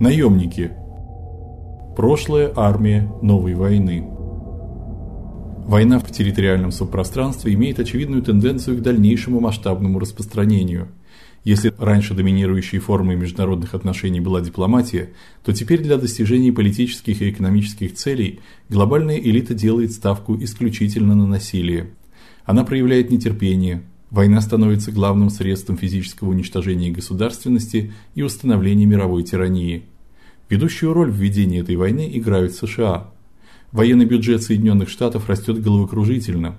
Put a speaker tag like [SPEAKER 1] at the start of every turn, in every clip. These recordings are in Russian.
[SPEAKER 1] Наемники. Прошлая армия новой войны. Война в территориальном субпространстве имеет очевидную тенденцию к дальнейшему масштабному распространению. Если раньше доминирующей формой международных отношений была дипломатия, то теперь для достижения политических и экономических целей глобальная элита делает ставку исключительно на насилие. Она проявляет нетерпение, Война становится главным средством физического уничтожения государственности и установления мировой тирании. Ведущую роль в ведении этой войны играют США. Военный бюджет Соединенных Штатов растет головокружительно.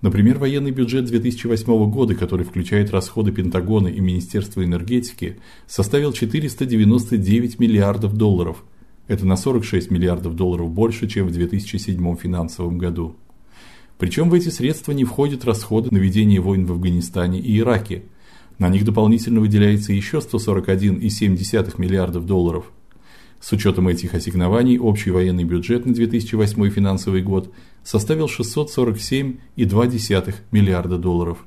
[SPEAKER 1] Например, военный бюджет 2008 года, который включает расходы Пентагона и Министерства энергетики, составил 499 миллиардов долларов. Это на 46 миллиардов долларов больше, чем в 2007 финансовом году. Причем в эти средства не входят расходы на ведение войн в Афганистане и Ираке. На них дополнительно выделяется еще 141,7 миллиардов долларов. С учетом этих ассигнований общий военный бюджет на 2008 финансовый год составил 647,2 миллиарда долларов.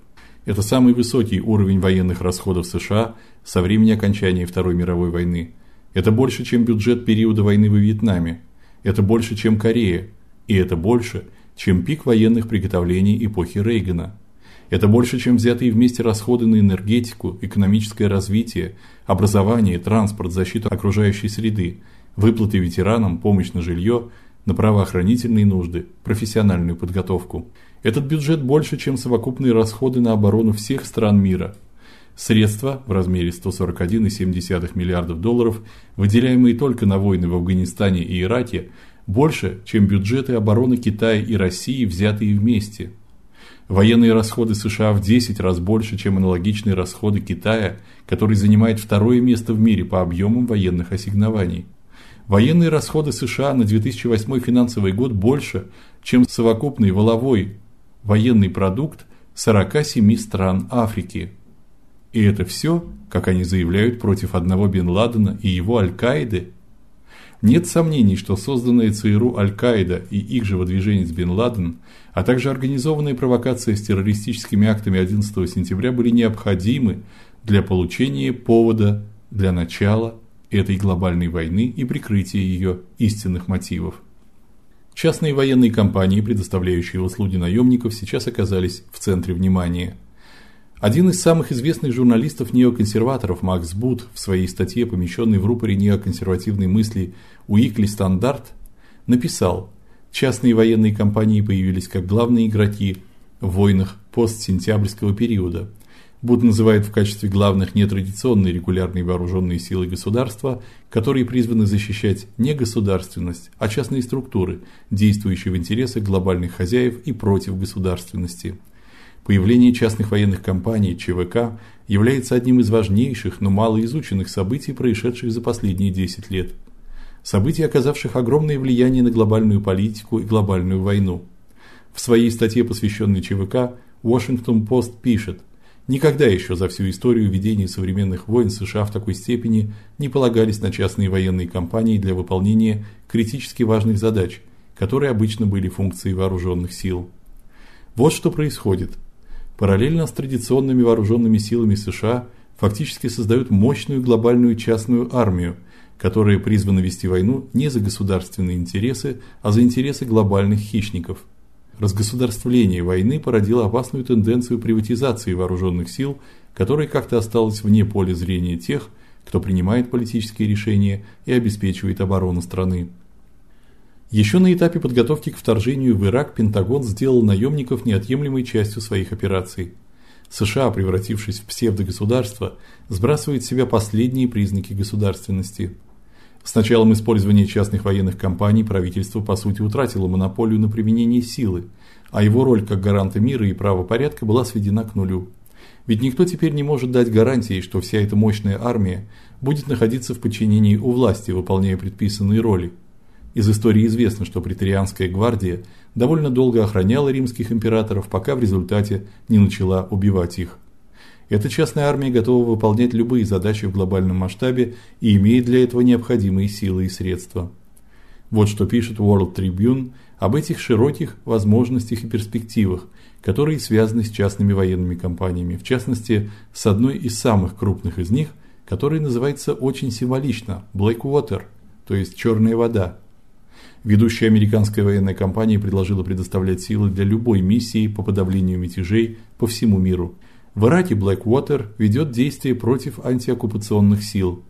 [SPEAKER 1] Это самый высокий уровень военных расходов США со времени окончания Второй мировой войны. Это больше, чем бюджет периода войны во Вьетнаме. Это больше, чем Корея, и это больше, чем пик военных приготовлений эпохи Рейгана. Это больше, чем взятые вместе расходы на энергетику, экономическое развитие, образование, транспорт, защиту окружающей среды, выплаты ветеранам, помощь на жилье, на правоохранительные нужды, профессиональную подготовку. Этот бюджет больше, чем совокупные расходы на оборону всех стран мира. Средства в размере 141,7 миллиардов долларов, выделяемые только на войны в Афганистане и Ираке, больше, чем бюджеты обороны Китая и России, взятые вместе. Военные расходы США в 10 раз больше, чем аналогичные расходы Китая, который занимает второе место в мире по объемам военных ассигнований. Военные расходы США на 2008 финансовый год больше, чем совокупный валовой военный продукт 47 стран Африки. И это все, как они заявляют, против одного Бен Ладена и его Аль-Каиды – нет сомнений, что созданные ЦРУ Аль-Каида и их же выдвиженец Бен Ладен, а также организованные провокации с террористическими актами 11 сентября были необходимы для получения повода для начала этой глобальной войны и прикрытия ее истинных мотивов. Частные военные компании, предоставляющие услуги наемников, сейчас оказались в центре внимания – один из самых известных журналистов-неоконсерваторов Макс Бут в своей статье, помещенной в рупоре неоконсервативной мысли Уикли Стандарт, написал: "Частные военные компании появились как главные игроки в войнах постсентябрьского периода. Бут называет в качестве главных нетрадиционные регулярные вооруженные силы государства, которые призваны защищать не государственность, а частные структуры, действующие в интересах глобальных хозяев и против государственности". Появление частных военных компаний ЧВК является одним из важнейших, но малоизученных событий, происшедших за последние 10 лет. Событий, оказавших огромное влияние на глобальную политику и глобальную войну. В своей статье, посвященной ЧВК, Washington Post пишет: Никогда еще за всю историю ведения современных войн США в такой степени не полагались на частные военные компании для выполнения критически важных задач, которые обычно были функцией вооруженных сил. Вот что происходит. Параллельно с традиционными вооруженными силами США фактически создают мощную глобальную частную армию, которая призвана вести войну не за государственные интересы, а за интересы глобальных хищников. Разгосударствление войны породило опасную тенденцию приватизации вооруженных сил, которая как-то осталась вне поля зрения тех, кто принимает политические решения и обеспечивает оборону страны. Еще на этапе подготовки к вторжению в Ирак Пентагон сделал наемников неотъемлемой частью своих операций. США, превратившись в псевдогосударство, сбрасывает с себя последние признаки государственности. С началом использования частных военных компаний правительство по сути утратило монополию на применение силы, а его роль как гаранта мира и правопорядка была сведена к нулю. Ведь никто теперь не может дать гарантии, что вся эта мощная армия будет находиться в подчинении у власти, выполняя предписанные роли. Из истории известно, что преторианская гвардия довольно долго охраняла римских императоров, пока в результате не начала убивать их. Эта частная армия готова выполнять любые задачи в глобальном масштабе и имеет для этого необходимые силы и средства. Вот что пишет World Tribune об этих широких возможностях и перспективах, которые связаны с частными военными компаниями, в частности, с одной из самых крупных из них, который называется очень символично Blackwater, то есть черная вода. Ведущая американская военная компания предложила предоставлять силы для любой миссии по подавлению мятежей по всему миру. В Ираке Blackwater ведет действия против антиоккупационных сил,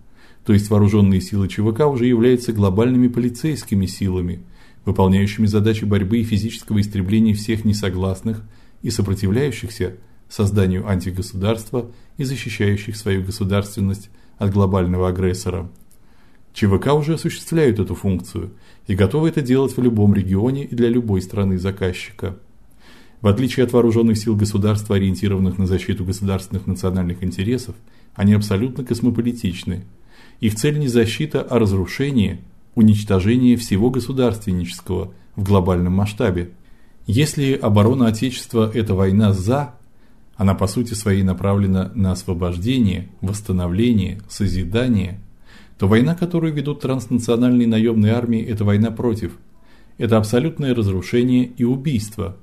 [SPEAKER 1] то есть вооруженные силы ЧВК уже являются глобальными полицейскими силами, выполняющими задачи борьбы и физического истребления всех несогласных и сопротивляющихся созданию антигосударства и защищающих свою государственность от глобального агрессора. ЧВК уже осуществляют эту функцию и готовы это делать в любом регионе и для любой страны-заказчика. В отличие от вооруженных сил государства, ориентированных на защиту государственных национальных интересов, они абсолютно космополитичны. Их цель не защита, а разрушение, уничтожение всего государственнического в глобальном масштабе. Если оборона отечества это война за, она по сути своей направлена на освобождение, восстановление, созидание, то война, которую ведут транснациональные наемные армии это война против. Это абсолютное разрушение и убийство.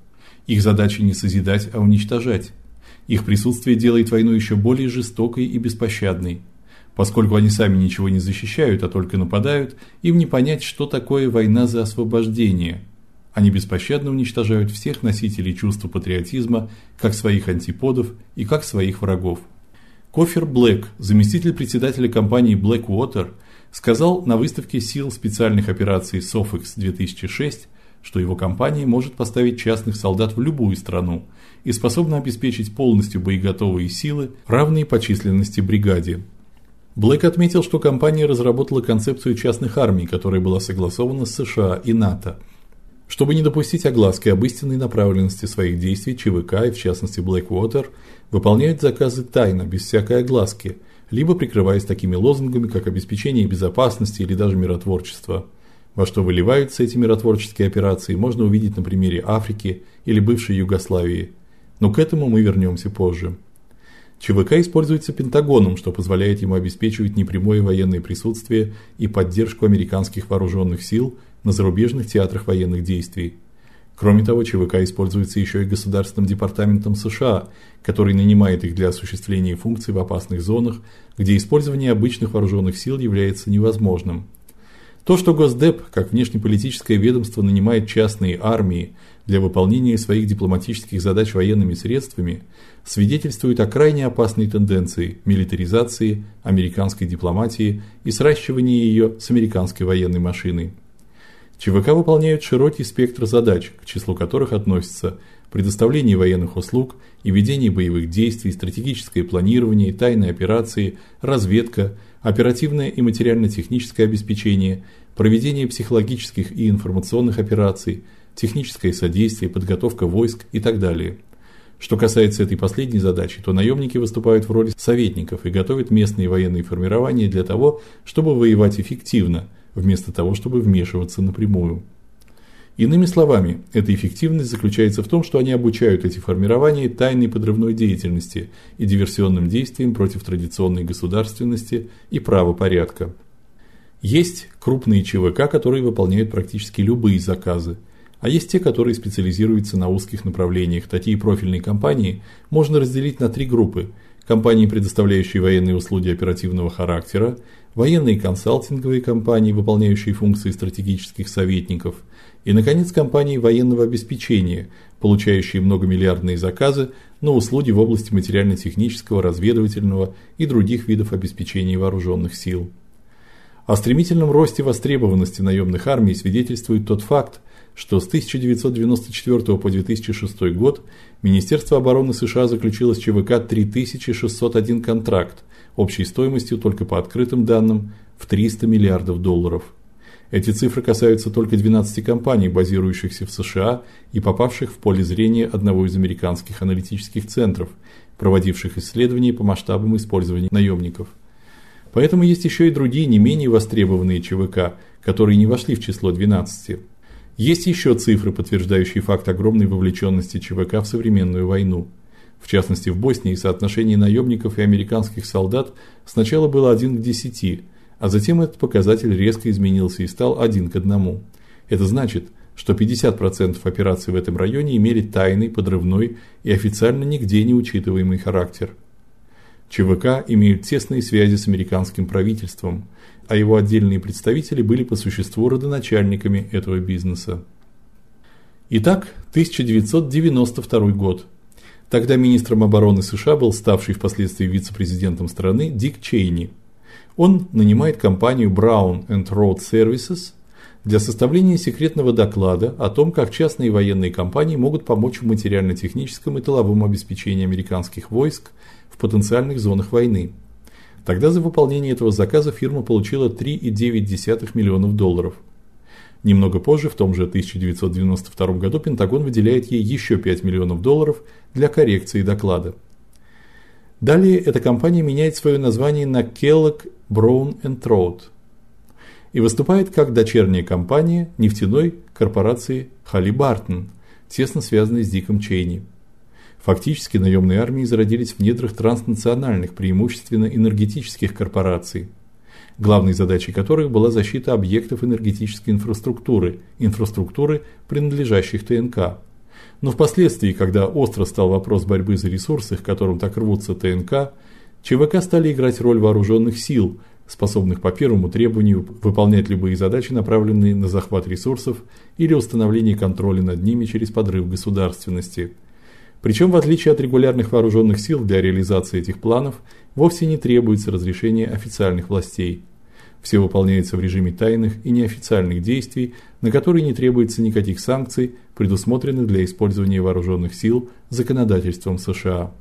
[SPEAKER 1] Их задача не созидать, а уничтожать. Их присутствие делает войну еще более жестокой и беспощадной. Поскольку они сами ничего не защищают, а только нападают, им не понять, что такое война за освобождение. Они беспощадно уничтожают всех носителей чувства патриотизма, как своих антиподов и как своих врагов. Кофер Блэк, заместитель председателя компании Blackwater, сказал на выставке сил специальных операций SOFEX 2006, что его компания может поставить частных солдат в любую страну и способна обеспечить полностью боеготовые силы, равные по численности бригаде. Блэк отметил, что компания разработала концепцию частных армий, которая была согласована с США и НАТО. Чтобы не допустить огласки об истинной направленности своих действий, ЧВК и в частности Blackwater выполняют заказы тайно, без всякой огласки, либо прикрываясь такими лозунгами, как обеспечение безопасности или даже миротворчество. Во что выливаются эти миротворческие операции, можно увидеть на примере Африки или бывшей Югославии. Но к этому мы вернемся позже. ЧВК используется Пентагоном, что позволяет ему обеспечивать непрямое военное присутствие и поддержку американских вооруженных сил на зарубежных театрах военных действий. Кроме того, ЧВК используется еще и Государственным департаментом США, который нанимает их для осуществления функций в опасных зонах, где использование обычных вооруженных сил является невозможным. То, что Госдеп, как внешнеполитическое ведомство, нанимает частные армии для выполнения своих дипломатических задач военными средствами, свидетельствует о крайне опасной тенденции милитаризации американской дипломатии и сращивания ее с американской военной машиной. ЧВК выполняют широкий спектр задач, к числу которых относятся предоставление военных услуг и ведение боевых действий, стратегическое планирование, тайные операции, разведка, оперативное и материально-техническое обеспечение, проведение психологических и информационных операций, техническое содействие, подготовка войск и так далее. Что касается этой последней задачи, то наемники выступают в роли советников и готовят местные военные формирования для того, чтобы воевать эффективно, вместо того, чтобы вмешиваться напрямую. Иными словами, эта эффективность заключается в том, что они обучают эти формирования тайной подрывной деятельности и диверсионным действиям против традиционной государственности и правопорядка. Есть крупные ЧВК, которые выполняют практически любые заказы, а есть те, которые специализируются на узких направлениях. Такие профильные компании можно разделить на три группы: компании, предоставляющие военные услуги оперативного характера, военные консалтинговые компании, выполняющие функции стратегических советников, и наконец компании военного обеспечения, получающие многомиллиардные заказы на услуги в области материально-технического, разведывательного и других видов обеспечения вооруженных сил. О стремительном росте востребованности наемных армий свидетельствует тот факт, что с 1994 по 2006 год Министерство обороны США заключило с ЧВК 3601 контракт общей стоимостью только по открытым данным в 300 миллиардов долларов. Эти цифры касаются только 12 компаний, базирующихся в США и попавших в поле зрения одного из американских аналитических центров, проводивших исследования по масштабам использования наемников. Поэтому есть еще и другие не менее востребованные ЧВК, которые не вошли в число 12. Есть еще цифры, подтверждающие факт огромной вовлеченности ЧВК в современную войну. В частности, в Боснии соотношение наемников и американских солдат сначала было 1 к 10, а затем этот показатель резко изменился и стал один к одному. Это значит, что 50% операций в этом районе имели тайный, подрывной и официально нигде не учитываемый характер. ЧВК имеют тесные связи с американским правительством, а его отдельные представители были по существу родоначальниками этого бизнеса. Итак, 1992 год. Тогда министром обороны США был ставший впоследствии вице-президентом страны Дик Чейни. Он нанимает компанию Brown and Road Services для составления секретного доклада о том, как частные военные компании могут помочь в материально-техническом и тыловом обеспечении американских войск в потенциальных зонах войны. Тогда за выполнение этого заказа фирма получила 3,9 миллионов долларов. Немного позже, в том же 1992 году, Пентагон выделяет ей еще 5 миллионов долларов для коррекции доклада. Далее эта компания меняет свое название на Kellogg Brown and Road – и выступает как дочерняя компания нефтяной корпорации Halliburton, тесно связанной с Диком Чейни. Фактически наемные армии зародились в недрах транснациональных, преимущественно энергетических корпораций, главной задачей которых была защита объектов энергетической инфраструктуры, инфраструктуры, принадлежащих ТНК. Но впоследствии, когда остро стал вопрос борьбы за ресурсы, к которым так рвутся ТНК, ЧВК стали играть роль вооруженных сил, способных по первому требованию выполнять любые задачи, направленные на захват ресурсов или установление контроля над ними через подрыв государственности. Причем в отличие от регулярных вооруженных сил для реализации этих планов вовсе не требуется разрешение официальных властей. Все выполняется в режиме тайных и неофициальных действий, на которые не требуется никаких санкций, предусмотренных для использования вооруженных сил законодательством США.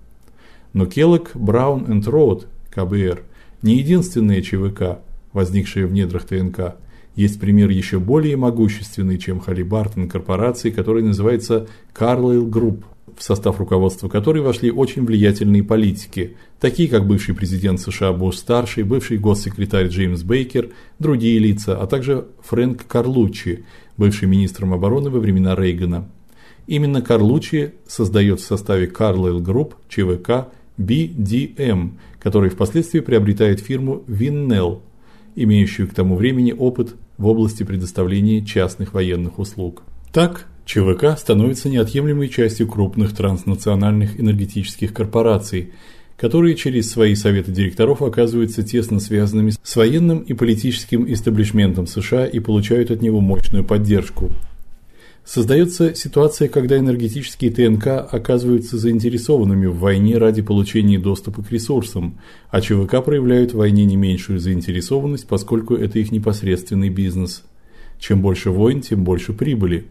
[SPEAKER 1] Но Kellogg, Brown and Road, КБР – не единственные ЧВК, возникшие в недрах ТНК. Есть пример еще более могущественный, чем Halliburton корпорации, который называется Carlyle Group, в состав руководства которой вошли очень влиятельные политики, такие как бывший президент США Буш-старший, бывший госсекретарь Джеймс Бейкер, другие лица, а также Фрэнк Карлуччи, бывший министром обороны во времена Рейгана. Именно Карлуччи создает в составе Carlyle Group ЧВК BDM, который впоследствии приобретает фирму Vinnell, имеющую к тому времени опыт в области предоставления частных военных услуг. Так, ЧВК становится неотъемлемой частью крупных транснациональных энергетических корпораций, которые через свои советы директоров оказываются тесно связанными с военным и политическим истеблишментом США и получают от него мощную поддержку. Создается ситуация, когда энергетические ТНК оказываются заинтересованными в войне ради получения доступа к ресурсам, а ЧВК проявляют в войне не меньшую заинтересованность, поскольку это их непосредственный бизнес. Чем больше войн, тем больше прибыли.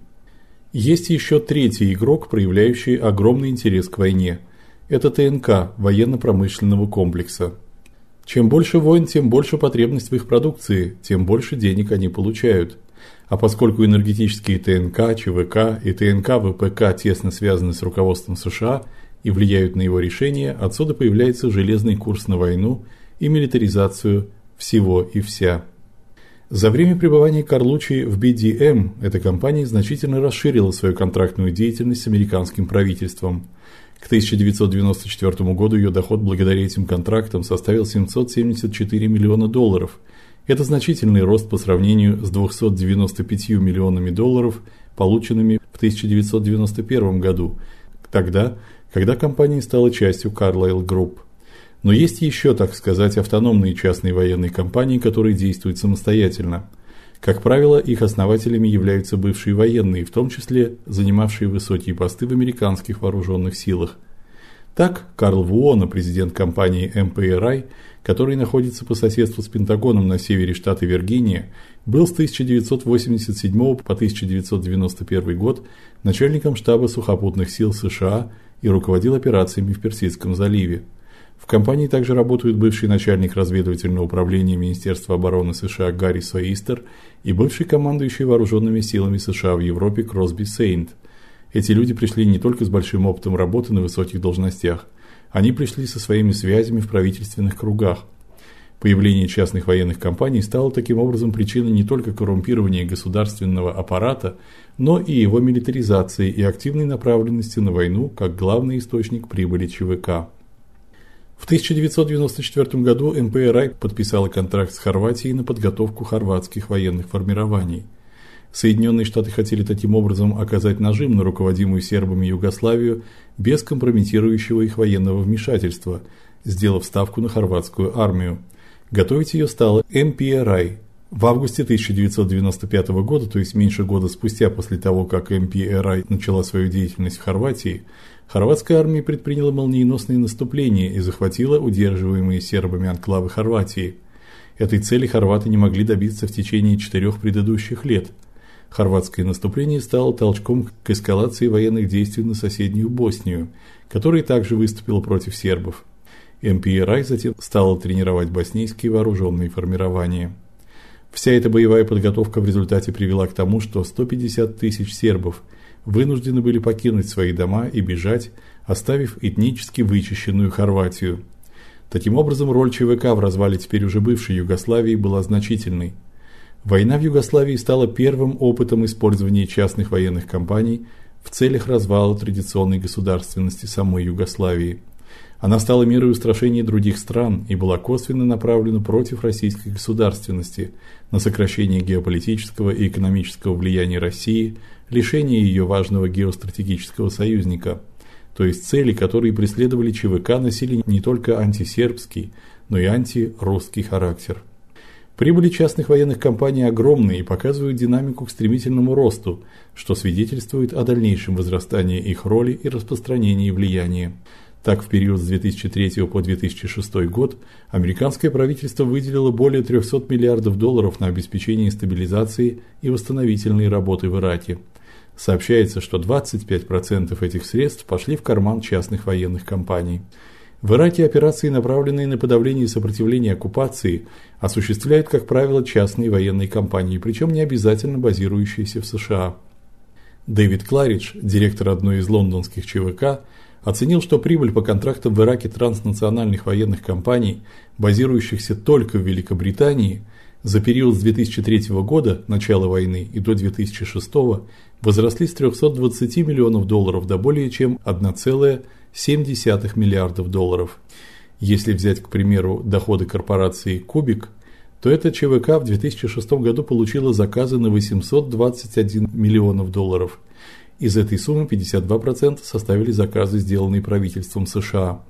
[SPEAKER 1] Есть еще третий игрок, проявляющий огромный интерес к войне. Это ТНК военно-промышленного комплекса. Чем больше войн, тем больше потребность в их продукции, тем больше денег они получают. А поскольку энергетические ТНК, ЧВК и ТНК ВПК тесно связаны с руководством США и влияют на его решения, отсюда появляется железный курс на войну и милитаризацию всего и вся. За время пребывания Карлуччи в BDM эта компания значительно расширила свою контрактную деятельность с американским правительством. К 1994 году ее доход благодаря этим контрактам составил 774 миллиона долларов – это значительный рост по сравнению с 295 миллионами долларов, полученными в 1991 году, тогда, когда компания стала частью Carlyle Group. Но есть еще, так сказать, автономные частные военные компании, которые действуют самостоятельно. Как правило, их основателями являются бывшие военные, в том числе занимавшие высокие посты в американских вооруженных силах. Так, Карл Вуона, президент компании MPRI, который находится по соседству с Пентагоном на севере штата Виргиния, был с 1987 по 1991 год начальником штаба сухопутных сил США и руководил операциями в Персидском заливе. В компании также работают бывший начальник разведывательного управления Министерства обороны США Гарри Соистер и бывший командующий вооруженными силами США в Европе Кросби Сейнт. Эти люди пришли не только с большим опытом работы на высоких должностях, они пришли со своими связями в правительственных кругах. Появление частных военных компаний стало таким образом причиной не только коррумпирования государственного аппарата, но и его милитаризации и активной направленности на войну как главный источник прибыли ЧВК. В 1994 году НПРА подписала контракт с Хорватией на подготовку хорватских военных формирований. Соединенные Штаты хотели таким образом оказать нажим на руководимую сербами Югославию без компрометирующего их военного вмешательства, сделав ставку на хорватскую армию. Готовить ее стала МПРА. В августе 1995 года, то есть меньше года спустя после того, как МПРА начала свою деятельность в Хорватии, хорватская армия предприняла молниеносные наступления и захватила удерживаемые сербами анклавы Хорватии. Этой цели хорваты не могли добиться в течение четырех предыдущих лет. Хорватское наступление стало толчком к эскалации военных действий на соседнюю Боснию, которая также выступила против сербов. МПРА затем стала тренировать боснийские вооруженные формирования. Вся эта боевая подготовка в результате привела к тому, что 150 тысяч сербов вынуждены были покинуть свои дома и бежать, оставив этнически вычищенную Хорватию. Таким образом, роль ЧВК в развале теперь уже бывшей Югославии была значительной. Война в Югославии стала первым опытом использования частных военных компаний в целях развала традиционной государственности самой Югославии. Она стала мерой устрашения других стран и была косвенно направлена против российской государственности, на сокращение геополитического и экономического влияния России, лишение ее важного геостратегического союзника – то есть цели, которые преследовали ЧВК, носили не только антисербский, но и антирусский характер. Прибыли частных военных компаний огромные и показывают динамику к стремительному росту, что свидетельствует о дальнейшем возрастании их роли и распространении влияния. Так, в период с 2003 по 2006 год американское правительство выделило более 300 миллиардов долларов на обеспечение стабилизации и восстановительной работы в Ираке – Сообщается, что 25% этих средств пошли в карман частных военных компаний. В Ираке операции, направленные на подавление сопротивления оккупации, осуществляют, как правило, частные военные компании, причем не обязательно базирующиеся в США. Дэвид Кларидж, директор одной из лондонских ЧВК, оценил, что прибыль по контрактам в Ираке транснациональных военных компаний, базирующихся только в Великобритании, за период с 2003 года, начала войны, и до 2006 возросли с 320 миллионов долларов до более чем 1,7 миллиардов долларов. Если взять, к примеру, доходы корпорации Кубик, то эта ЧВК в 2006 году получила заказы на 821 миллионов долларов. Из этой суммы 52% составили заказы, сделанные правительством США.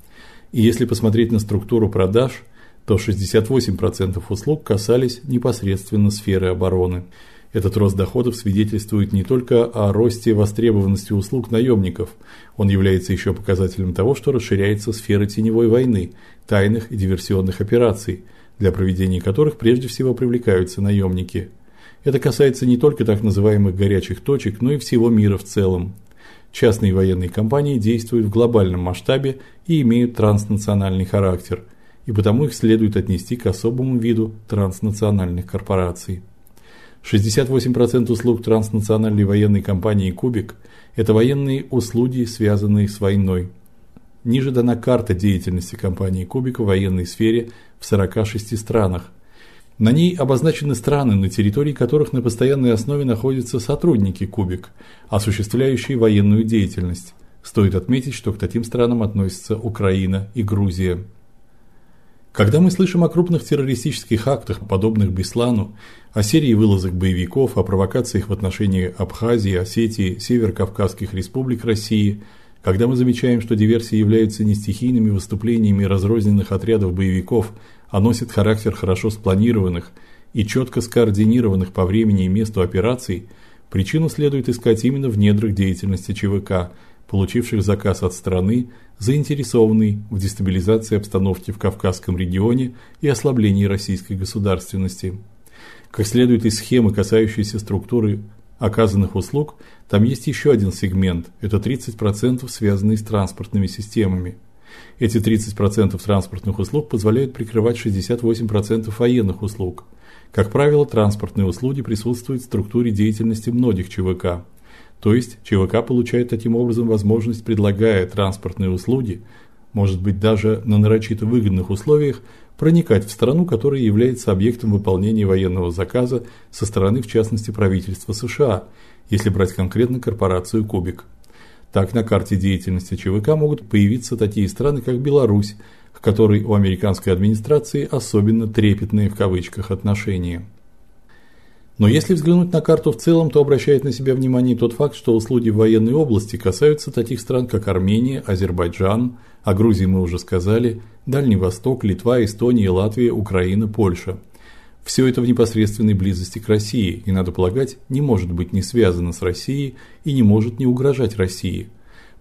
[SPEAKER 1] И если посмотреть на структуру продаж, то 68% услуг касались непосредственно сферы обороны. Этот рост доходов свидетельствует не только о росте востребованности услуг наемников, он является еще показателем того, что расширяется сфера теневой войны, тайных и диверсионных операций, для проведения которых прежде всего привлекаются наемники. Это касается не только так называемых горячих точек, но и всего мира в целом. Частные военные компании действуют в глобальном масштабе и имеют транснациональный характер, и потому их следует отнести к особому виду транснациональных корпораций. 68% услуг транснациональной военной компании Кубик это военные услуги, связанные с войной. Ниже дана карта деятельности компании Кубик в военной сфере в 46 странах. На ней обозначены страны, на территории которых на постоянной основе находятся сотрудники Кубик, осуществляющие военную деятельность. Стоит отметить, что к таким странам относятся Украина и Грузия. Когда мы слышим о крупных террористических актах, подобных Беслану, о серии вылазок боевиков, о провокациях в отношении Абхазии, Осетии, Северо-Кавказских республик России, когда мы замечаем, что диверсии являются не стихийными выступлениями разрозненных отрядов боевиков, а носят характер хорошо спланированных и четко скоординированных по времени и месту операций, причину следует искать именно в недрах деятельности ЧВК, получивших заказ от страны, заинтересованный в дестабилизации обстановки в Кавказском регионе и ослаблении российской государственности. Как следует из схемы, касающейся структуры оказанных услуг, там есть еще один сегмент это 30% связанные с транспортными системами. Эти 30% транспортных услуг позволяют прикрывать 68% военных услуг. Как правило, транспортные услуги присутствуют в структуре деятельности многих ЧВК. То есть ЧВК получает таким образом возможность, предлагая транспортные услуги, может быть даже на нарочито выгодных условиях, проникать в страну, которая является объектом выполнения военного заказа со стороны в частности правительства США, если брать конкретно корпорацию Кубик. Так на карте деятельности ЧВК могут появиться такие страны, как Беларусь, к которой у американской администрации особенно трепетные в кавычках отношения. Но если взглянуть на карту в целом, то обращает на себя внимание тот факт, что услуги в военной области касаются таких стран, как Армения, Азербайджан, о Грузии мы уже сказали, Дальний Восток, Литва, Эстония, Латвия, Украина, Польша. Все это в непосредственной близости к России, и надо полагать, не может быть не связано с Россией и не может не угрожать России.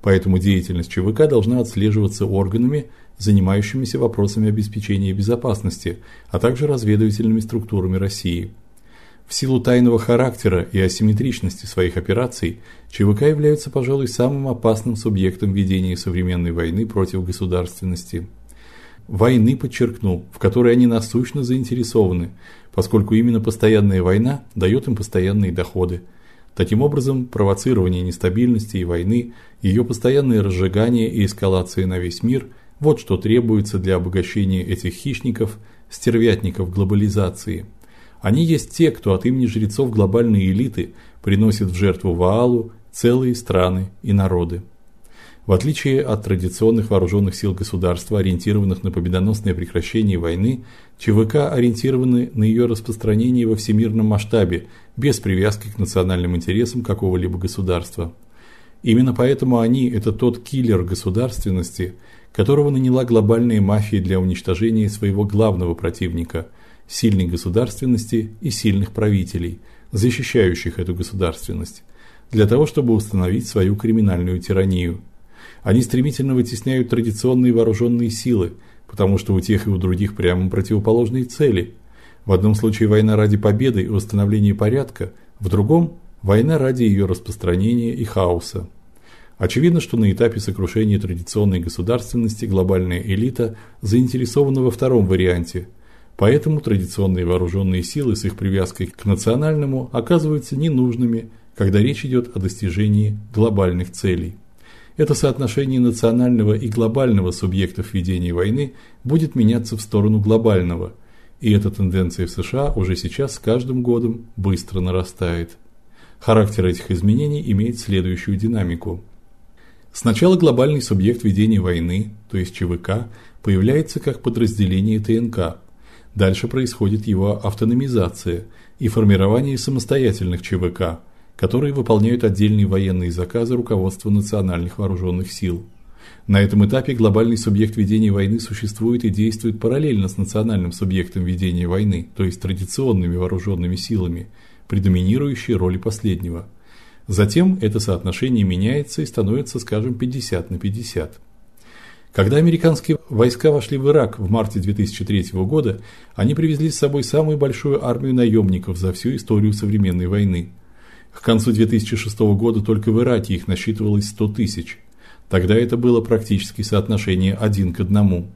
[SPEAKER 1] Поэтому деятельность ЧВК должна отслеживаться органами, занимающимися вопросами обеспечения безопасности, а также разведывательными структурами России. В силу тайного характера и асимметричности своих операций ЧВК являются, пожалуй, самым опасным субъектом ведения современной войны против государственности. Войны, подчеркну, в которой они насущно заинтересованы, поскольку именно постоянная война дает им постоянные доходы. Таким образом, провоцирование нестабильности и войны, ее постоянное разжигание и эскалация на весь мир вот что требуется для обогащения этих хищников, стервятников глобализации. Они есть те, кто от имени жрецов глобальной элиты приносит в жертву Ваалу целые страны и народы. В отличие от традиционных вооруженных сил государства, ориентированных на победоносное прекращение войны, ЧВК ориентированы на ее распространение во всемирном масштабе, без привязки к национальным интересам какого-либо государства. Именно поэтому они это тот киллер государственности, которого наняла глобальная мафия для уничтожения своего главного противника сильной государственности и сильных правителей, защищающих эту государственность, для того, чтобы установить свою криминальную тиранию. Они стремительно вытесняют традиционные вооруженные силы, потому что у тех и у других прямо противоположные цели. В одном случае война ради победы и установления порядка, в другом война ради ее распространения и хаоса. Очевидно, что на этапе сокрушения традиционной государственности глобальная элита заинтересована во втором варианте – Поэтому традиционные вооруженные силы с их привязкой к национальному оказываются ненужными, когда речь идет о достижении глобальных целей. Это соотношение национального и глобального субъектов ведения войны будет меняться в сторону глобального, и эта тенденция в США уже сейчас с каждым годом быстро нарастает. Характер этих изменений имеет следующую динамику. Сначала глобальный субъект ведения войны, то есть ЧВК, появляется как подразделение ТНК, Дальше происходит его автономизация и формирование самостоятельных ЧВК, которые выполняют отдельные военные заказы руководства национальных вооруженных сил. На этом этапе глобальный субъект ведения войны существует и действует параллельно с национальным субъектом ведения войны, то есть традиционными вооруженными силами, при доминирующей роли последнего. Затем это соотношение меняется и становится, скажем, 50 на 50. Когда американские войска вошли в Ирак в марте 2003 года, они привезли с собой самую большую армию наемников за всю историю современной войны. К концу 2006 года только в Ираке их насчитывалось 100 тысяч. Тогда это было практически соотношение один к одному.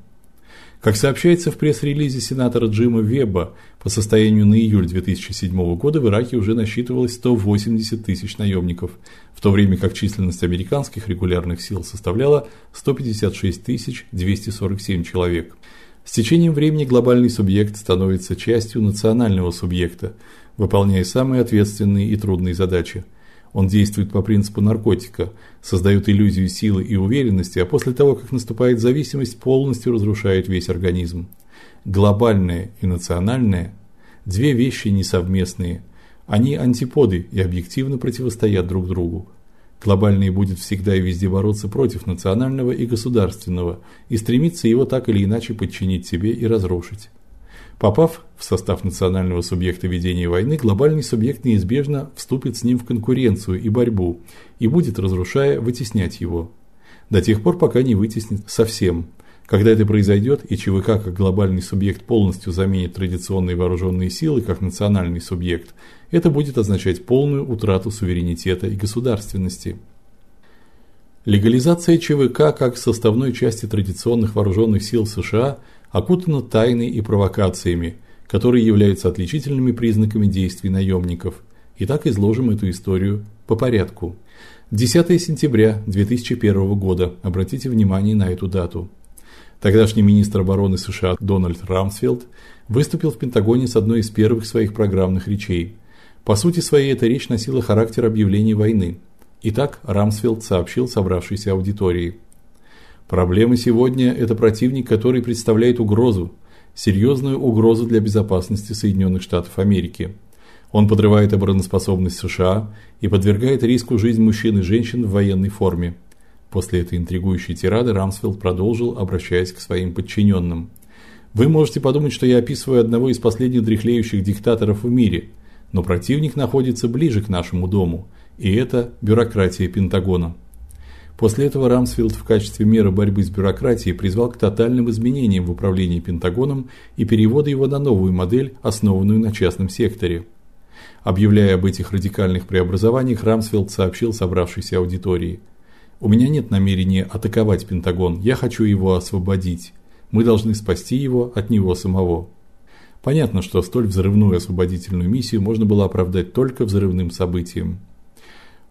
[SPEAKER 1] Как сообщается в пресс-релизе сенатора Джима Веба, по состоянию на июль 2007 года в Ираке уже насчитывалось 180 тысяч наемников, в то время как численность американских регулярных сил составляла 156 247 человек. С течением времени глобальный субъект становится частью национального субъекта, выполняя самые ответственные и трудные задачи – он действует по принципу наркотика, создает иллюзию силы и уверенности, а после того, как наступает зависимость, полностью разрушает весь организм. Глобальное и национальное две вещи несовместные. Они антиподы и объективно противостоят друг другу. Глобальный будет всегда и везде бороться против национального и государственного и стремиться его так или иначе подчинить себе и разрушить. Попав в состав национального субъекта ведения войны, глобальный субъект неизбежно вступит с ним в конкуренцию и борьбу и будет разрушая вытеснять его. До тех пор, пока не вытеснит совсем. Когда это произойдет и ЧВК как глобальный субъект полностью заменит традиционные вооруженные силы как национальный субъект, это будет означать полную утрату суверенитета и государственности. Легализация ЧВК как составной части традиционных вооруженных сил США – окутана тайной и провокациями, которые являются отличительными признаками действий наемников. Итак, изложим эту историю по порядку. 10 сентября 2001 года. Обратите внимание на эту дату. Тогдашний министр обороны США Дональд Рамсфелд выступил в Пентагоне с одной из первых своих программных речей. По сути своей эта речь носила характер объявления войны. Итак, Рамсфелд сообщил собравшейся аудитории: Проблема сегодня это противник, который представляет угрозу, серьезную угрозу для безопасности Соединенных Штатов Америки. Он подрывает обороноспособность США и подвергает риску жизнь мужчин и женщин в военной форме. После этой интригующей тирады Рамсфелд продолжил, обращаясь к своим подчиненным. Вы можете подумать, что я описываю одного из последних дряхлеющих диктаторов в мире, но противник находится ближе к нашему дому, и это бюрократия Пентагона. После этого Рамсфилд в качестве меры борьбы с бюрократией призвал к тотальным изменениям в управлении Пентагоном и переводу его на новую модель, основанную на частном секторе. Объявляя об этих радикальных преобразованиях, Рамсфилд сообщил собравшейся аудитории: "У меня нет намерения атаковать Пентагон, я хочу его освободить. Мы должны спасти его от него самого". Понятно, что столь взрывную освободительную миссию можно было оправдать только взрывным событием.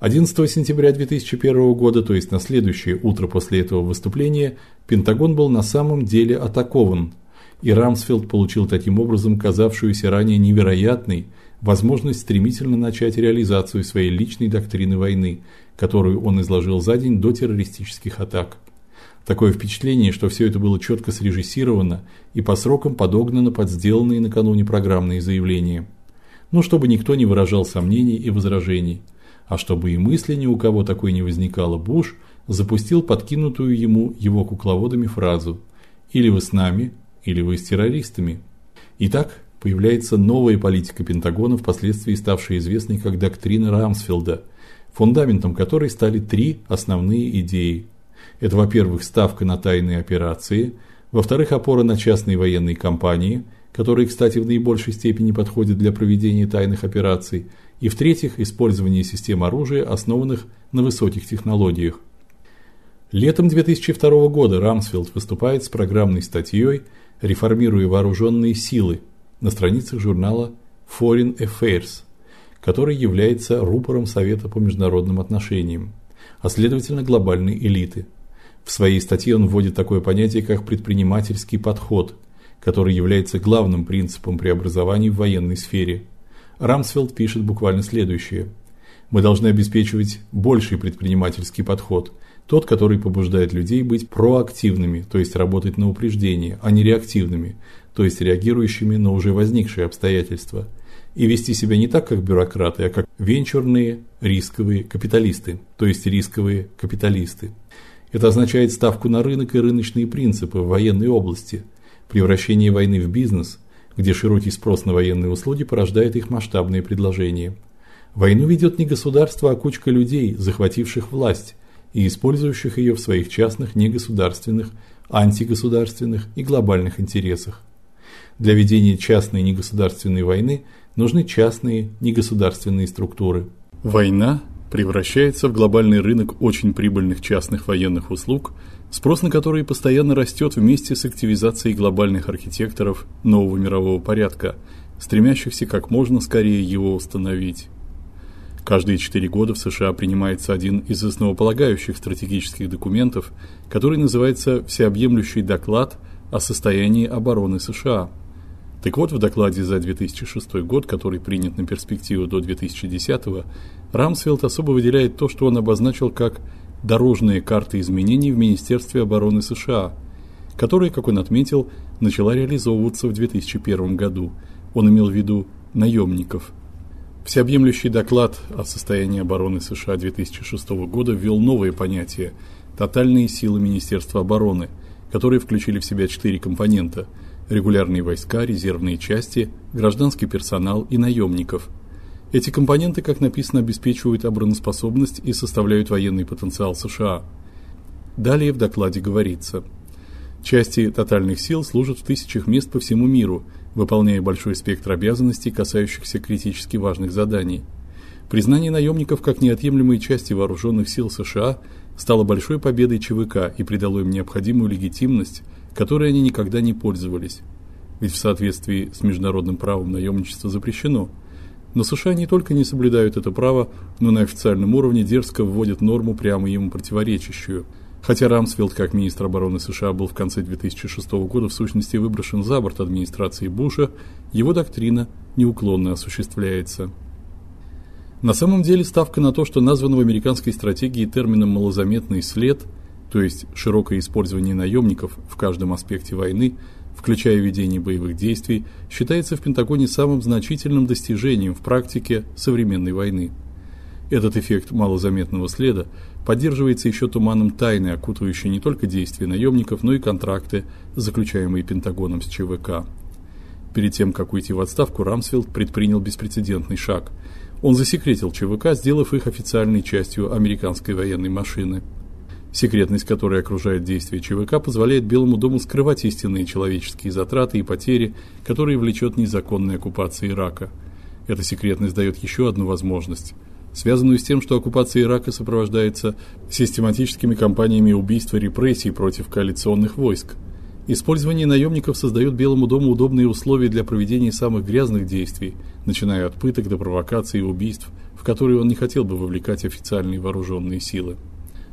[SPEAKER 1] 11 сентября 2001 года, то есть на следующее утро после этого выступления, Пентагон был на самом деле атакован, и Рамсфелд получил таким образом казавшуюся ранее невероятной возможность стремительно начать реализацию своей личной доктрины войны, которую он изложил за день до террористических атак. Такое впечатление, что все это было четко срежиссировано и по срокам подогнано под сделанные накануне программные заявления. Ну, чтобы никто не выражал сомнений и возражений – а чтобы и мысли ни у кого такой не возникало, Буш запустил подкинутую ему его кукловодами фразу: "Или вы с нами, или вы с террористами". Итак, появляется новая политика Пентагона, впоследствии ставшая известной как доктрина Рамсфелда, фундаментом которой стали три основные идеи. Это, во-первых, ставка на тайные операции, во-вторых, опора на частные военные компании, которые, кстати, в наибольшей степени подходят для проведения тайных операций, и в-третьих, использование систем оружия, основанных на высоких технологиях. Летом 2002 года Рамсфелд выступает с программной статьей «Реформируя вооруженные силы» на страницах журнала Foreign Affairs, который является рупором Совета по международным отношениям, а следовательно глобальной элиты. В своей статье он вводит такое понятие, как предпринимательский подход, который является главным принципом преобразований в военной сфере – Рамсфелд пишет буквально следующее: Мы должны обеспечивать больший предпринимательский подход, тот, который побуждает людей быть проактивными, то есть работать на упреждение, а не реактивными, то есть реагирующими на уже возникшие обстоятельства, и вести себя не так, как бюрократы, а как венчурные рисковые капиталисты, то есть рисковые капиталисты. Это означает ставку на рынок и рыночные принципы в военной области, превращение войны в бизнес – где широкий спрос на военные услуги порождает их масштабные предложения. Войну ведет не государство, а кучка людей, захвативших власть и использующих ее в своих частных негосударственных, антигосударственных и глобальных интересах. Для ведения частной негосударственной войны нужны частные негосударственные структуры. Война превращается в глобальный рынок очень прибыльных частных военных услуг – спрос на которые постоянно растет вместе с активизацией глобальных архитекторов нового мирового порядка, стремящихся как можно скорее его установить. Каждые четыре года в США принимается один из основополагающих стратегических документов, который называется Всеобъемлющий доклад о состоянии обороны США. Так вот, в докладе за 2006 год, который принят на перспективу до 2010 Рамсфелд особо выделяет то, что он обозначил как дорожные карты изменений в Министерстве обороны США, которая, как он отметил, начала реализовываться в 2001 году. Он имел в виду наемников. Всеобъемлющий доклад о состоянии обороны США 2006 года ввел новые понятия тотальные силы Министерства обороны, которые включили в себя четыре компонента: регулярные войска, резервные части, гражданский персонал и наемников – эти компоненты, как написано, обеспечивают обороноспособность и составляют военный потенциал США. Далее в докладе говорится: части тотальных сил служат в тысячах мест по всему миру, выполняя большой спектр обязанностей, касающихся критически важных заданий. Признание наемников как неотъемлемой части вооруженных сил США стало большой победой ЧВК и придало им необходимую легитимность, которой они никогда не пользовались. Ведь в соответствии с международным правом наемничество запрещено – но США не только не соблюдают это право, но на официальном уровне дерзко вводят норму прямо ему противоречащую. Хотя Рамсфелд, как министр обороны США, был в конце 2006 года в сущности выброшен за борт администрации Буша, его доктрина неуклонно осуществляется. На самом деле ставка на то, что назван в американской стратегии термином малозаметный след, то есть широкое использование наемников в каждом аспекте войны, включая ведение боевых действий, считается в Пентагоне самым значительным достижением в практике современной войны. Этот эффект малозаметного следа поддерживается еще туманом тайны, окутывающей не только действия наемников, но и контракты, заключаемые Пентагоном с ЧВК. Перед тем, как уйти в отставку, Рамсфилд предпринял беспрецедентный шаг. Он засекретил ЧВК, сделав их официальной частью американской военной машины. Секретность, которая окружает действия ЧВК, позволяет Белому дому скрывать истинные человеческие затраты и потери, которые влечет незаконная оккупация Ирака. Эта секретность дает еще одну возможность связанную с тем, что оккупация Ирака сопровождается систематическими кампаниями убийств и репрессий против коалиционных войск. Использование наемников создает Белому дому удобные условия для проведения самых грязных действий, начиная от пыток до провокаций и убийств, в которые он не хотел бы вовлекать официальные вооруженные силы.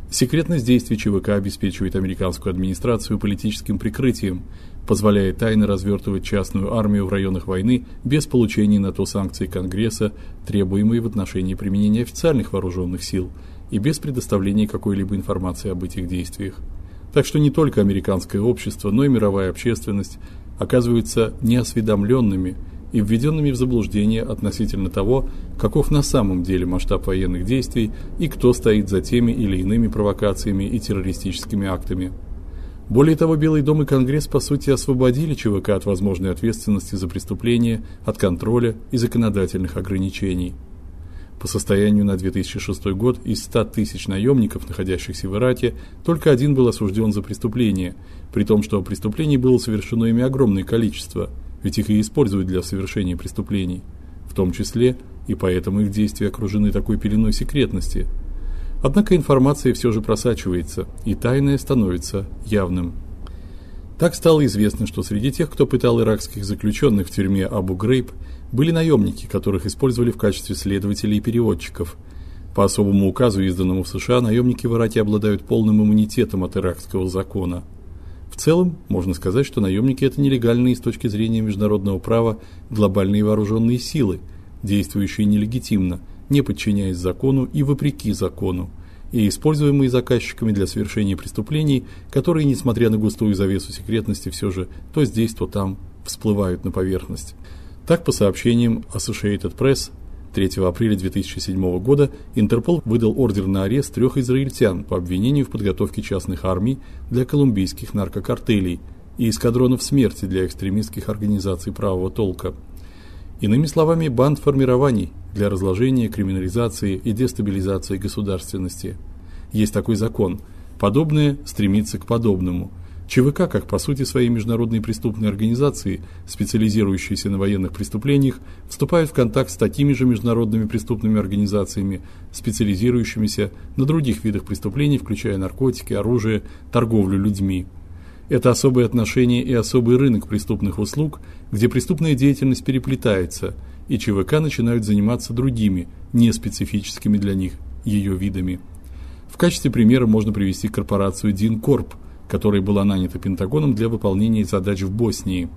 [SPEAKER 1] Секретность действий ЧВК обеспечивает американскую администрацию политическим прикрытием, позволяет тайно развертывать частную армию в районах войны без получения на то санкций Конгресса, требуемые в отношении применения официальных вооруженных сил, и без предоставления какой-либо информации об этих действиях. Так что не только американское общество, но и мировая общественность оказываются неосведомленными и введенными в заблуждение относительно того, каков на самом деле масштаб военных действий и кто стоит за теми или иными провокациями и террористическими актами. Более того, Белый дом и Конгресс по сути освободили ЧВК от возможной ответственности за преступления, от контроля и законодательных ограничений. По состоянию на 2006 год из 100 тысяч наемников, находящихся в Ираке, только один был осужден за преступление, при том, что преступлений было совершено ими огромное количество, ведь их и используют для совершения преступлений, в том числе и поэтому их действия окружены такой пеленой секретности – Однако информация все же просачивается, и тайное становится явным. Так стало известно, что среди тех, кто пытал иракских заключенных в тюрьме Абу-Грейб, были наемники, которых использовали в качестве следователей и переводчиков. По особому указу, изданному в США, наемники в Ираке обладают полным иммунитетом от иракского закона. В целом, можно сказать, что наемники это нелегальные с точки зрения международного права глобальные вооруженные силы, действующие нелегитимно – не подчиняясь закону и вопреки закону, и используемые заказчиками для совершения преступлений, которые, несмотря на густую завесу секретности, все же то здесь, то там всплывают на поверхность. Так, по сообщениям Associated Press, 3 апреля 2007 года Интерпол выдал ордер на арест трех израильтян по обвинению в подготовке частных армий для колумбийских наркокартелей и эскадронов смерти для экстремистских организаций правого толка. Иными словами, банд формирований для разложения, криминализации и дестабилизации государственности. Есть такой закон. Подобное стремится к подобному. ЧВК, как по сути своей международной преступной организации, специализирующейся на военных преступлениях, вступают в контакт с такими же международными преступными организациями, специализирующимися на других видах преступлений, включая наркотики, оружие, торговлю людьми. Это особые отношения и особый рынок преступных услуг, где преступная деятельность переплетается, и ЧВК начинают заниматься другими, не специфическими для них ее видами. В качестве примера можно привести корпорацию Динкорп, которая была нанята Пентагоном для выполнения задач в Боснии.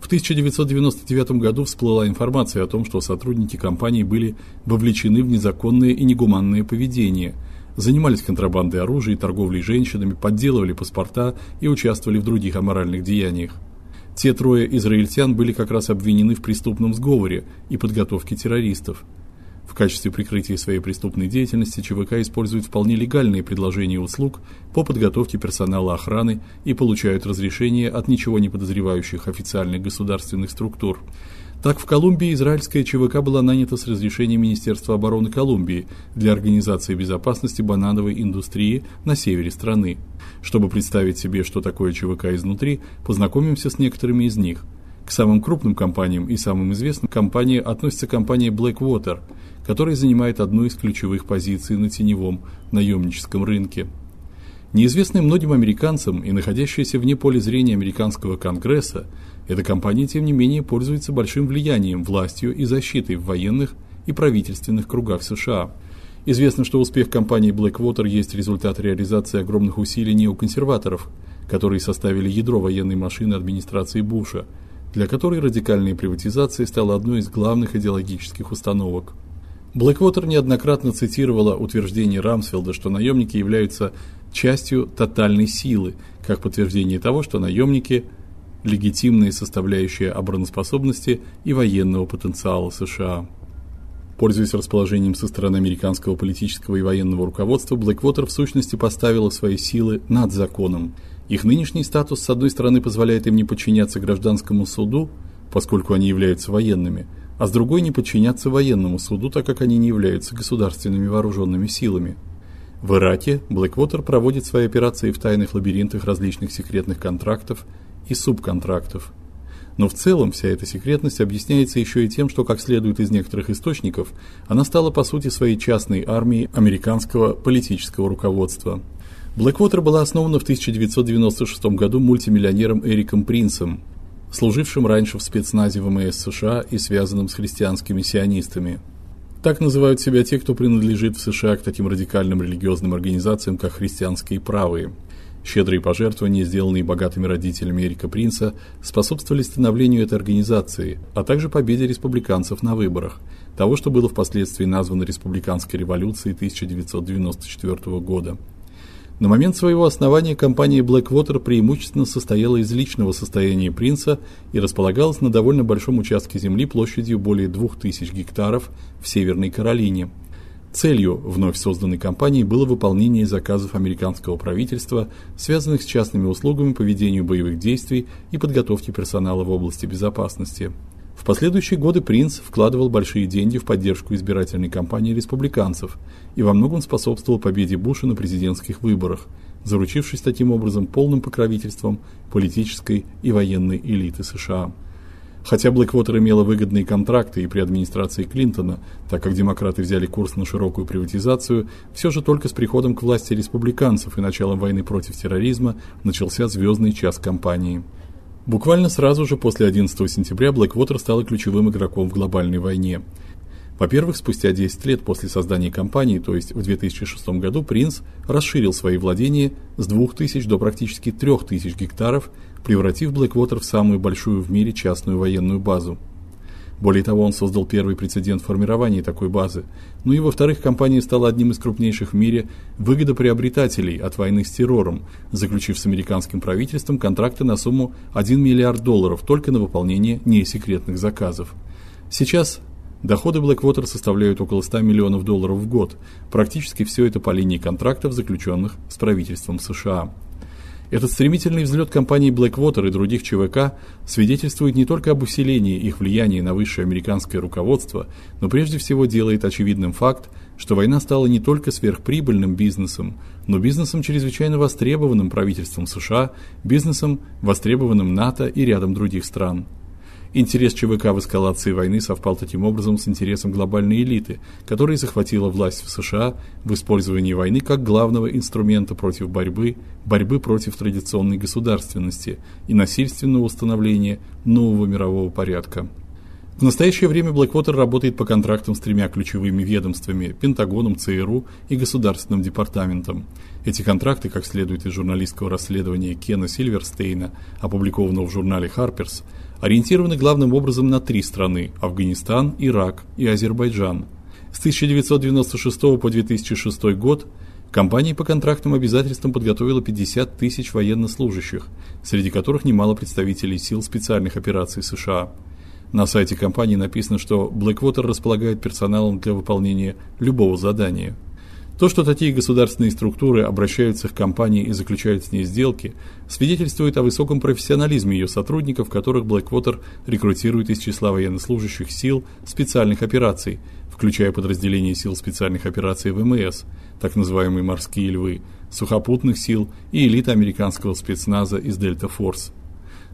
[SPEAKER 1] В 1999 году всплыла информация о том, что сотрудники компании были вовлечены в незаконное и негуманное поведение – занимались контрабандой оружия и торговлей женщинами, подделывали паспорта и участвовали в других аморальных деяниях. Те трое израильтян были как раз обвинены в преступном сговоре и подготовке террористов. Качестве прикрытия своей преступной деятельности ЧВК использует вполне легальные предложения услуг по подготовке персонала охраны и получают разрешения от ничего не подозревающих официальных государственных структур. Так, в Колумбии израильская ЧВК была нанята с разрешения Министерства обороны Колумбии для организации безопасности банановой индустрии на севере страны. Чтобы представить себе, что такое ЧВК изнутри, познакомимся с некоторыми из них. К самым крупным компаниям и самым известным компаниям относится компания Blackwater, которая занимает одну из ключевых позиций на теневом наемническом рынке. Неизвестная многим американцам и находящаяся вне поля зрения американского Конгресса, эта компания, тем не менее, пользуется большим влиянием, властью и защитой в военных и правительственных кругах США. Известно, что успех компании Blackwater есть результат реализации огромных усилий неоконсерваторов, которые составили ядро военной машины администрации Буша, для которой радикальная приватизация стала одной из главных идеологических установок. Blackwater неоднократно цитировала утверждение Рамсфелда, что наемники являются частью тотальной силы, как подтверждение того, что наемники легитимная составляющая обороноспособности и военного потенциала США. Пользуясь расположением со стороны американского политического и военного руководства, Blackwater в сущности поставила свои силы над законом. Их нынешний статус с одной стороны позволяет им не подчиняться гражданскому суду, поскольку они являются военными, а с другой не подчиняться военному суду, так как они не являются государственными вооруженными силами. В Ираке Blackwater проводит свои операции в тайных лабиринтах различных секретных контрактов и субконтрактов. Но в целом вся эта секретность объясняется еще и тем, что, как следует из некоторых источников, она стала по сути своей частной армией американского политического руководства. Blackwater была основана в 1996 году мультимиллионером Эриком Принсом, служившим раньше в спецназе ВМС США и связанным с христианскими сионистами. Так называют себя те, кто принадлежит в США к таким радикальным религиозным организациям, как христианские правые. Щедрые пожертвования, сделанные богатыми родителями Эрика Принца, способствовали становлению этой организации, а также победе республиканцев на выборах, того, что было впоследствии названо республиканской революцией 1994 года. На момент своего основания компания Blackwater преимущественно состояла из личного состояния принца и располагалась на довольно большом участке земли площадью более 2000 гектаров в Северной Каролине. Целью вновь созданной компании было выполнение заказов американского правительства, связанных с частными услугами по ведению боевых действий и подготовке персонала в области безопасности. В последующие годы принц вкладывал большие деньги в поддержку избирательной кампании республиканцев и во многом способствовал победе Буша на президентских выборах, заручившись таким образом полным покровительством политической и военной элиты США. Хотя Blackwater имела выгодные контракты и при администрации Клинтона, так как демократы взяли курс на широкую приватизацию, все же только с приходом к власти республиканцев и началом войны против терроризма начался звездный час кампании. Буквально сразу же после 11 сентября Blackwater стала ключевым игроком в глобальной войне. Во-первых, спустя 10 лет после создания компании, то есть в 2006 году, Принц расширил свои владения с 2000 до практически 3000 гектаров, превратив Blackwater в самую большую в мире частную военную базу. Более того, он создал первый прецедент формирования такой базы. Ну и во-вторых, компания стала одним из крупнейших в мире выгодоприобретателей от войны с террором, заключив с американским правительством контракты на сумму 1 миллиард долларов только на выполнение несекретных заказов. Сейчас доходы Blackwater составляют около 100 миллионов долларов в год. Практически все это по линии контрактов, заключенных с правительством США. Этот стремительный взлет компании Blackwater и других ЧВК свидетельствует не только об усилении их влияния на высшее американское руководство, но прежде всего делает очевидным факт, что война стала не только сверхприбыльным бизнесом, но бизнесом чрезвычайно востребованным правительством США, бизнесом, востребованным НАТО и рядом других стран. Интерес ЧВК в эскалации войны совпал таким образом с интересом глобальной элиты, которая захватила власть в США в использовании войны как главного инструмента против борьбы, борьбы против традиционной государственности и насильственного установления нового мирового порядка. В настоящее время Blackwater работает по контрактам с тремя ключевыми ведомствами: Пентагоном, ЦРУ и Государственным департаментом. Эти контракты, как следует из журналистского расследования Кена Сильверстейна, опубликованного в журнале Harper's, ориентированы главным образом на три страны: Афганистан, Ирак и Азербайджан. С 1996 по 2006 год компания по контрактным обязательствам подготовила 50 тысяч военнослужащих, среди которых немало представителей сил специальных операций США. На сайте компании написано, что Blackwater располагает персоналом для выполнения любого задания. То, что такие государственные структуры обращаются к компании и заключают с ней сделки, свидетельствует о высоком профессионализме ее сотрудников, которых Blackwater рекрутирует из числа военнослужащих сил специальных операций, включая подразделения сил специальных операций ВМС, так называемые морские львы, сухопутных сил и элиты американского спецназа из Дельта Форс.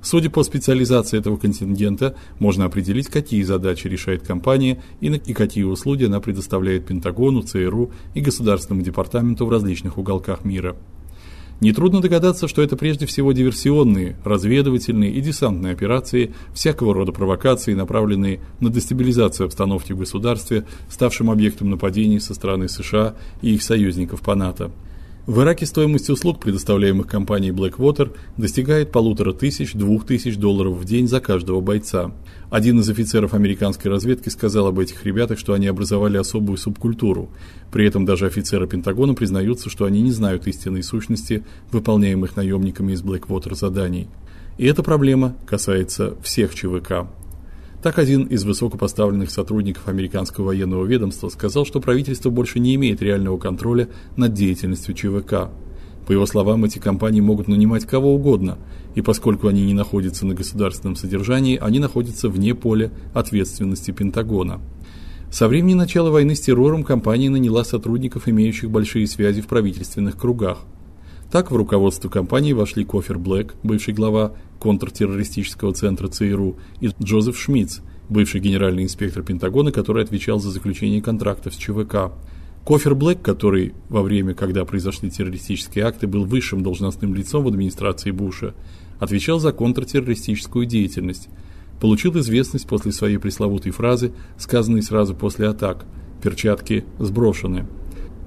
[SPEAKER 1] Судя по специализации этого контингента, можно определить, какие задачи решает компания и, на, и какие услуги она предоставляет Пентагону, ЦРУ и Государственному департаменту в различных уголках мира. Нетрудно догадаться, что это прежде всего диверсионные, разведывательные и десантные операции, всякого рода провокации, направленные на дестабилизацию обстановки в государстве, ставшем объектом нападений со стороны США и их союзников по НАТО. В Ираке стоимость услуг, предоставляемых компанией Blackwater, достигает полутора тысяч, двух тысяч долларов в день за каждого бойца. Один из офицеров американской разведки сказал об этих ребятах, что они образовали особую субкультуру. При этом даже офицеры Пентагона признаются, что они не знают истинной сущности выполняемых наемниками из Blackwater заданий. И эта проблема касается всех ЧВК. Так один из высокопоставленных сотрудников американского военного ведомства сказал, что правительство больше не имеет реального контроля над деятельностью ЧВК. По его словам, эти компании могут нанимать кого угодно, и поскольку они не находятся на государственном содержании, они находятся вне поля ответственности Пентагона. Со времени начала войны с террором компания наняла сотрудников, имеющих большие связи в правительственных кругах. Так в руководство компании вошли Кофер Блэк, бывший глава контртеррористического центра ЦРУ, и Джозеф Шмидц, бывший генеральный инспектор Пентагона, который отвечал за заключение контрактов с ЧВК. Кофер Блэк, который во время, когда произошли террористические акты, был высшим должностным лицом в администрации Буша, отвечал за контртеррористическую деятельность. Получил известность после своей пресловутой фразы, сказанной сразу после атак: "Перчатки сброшены".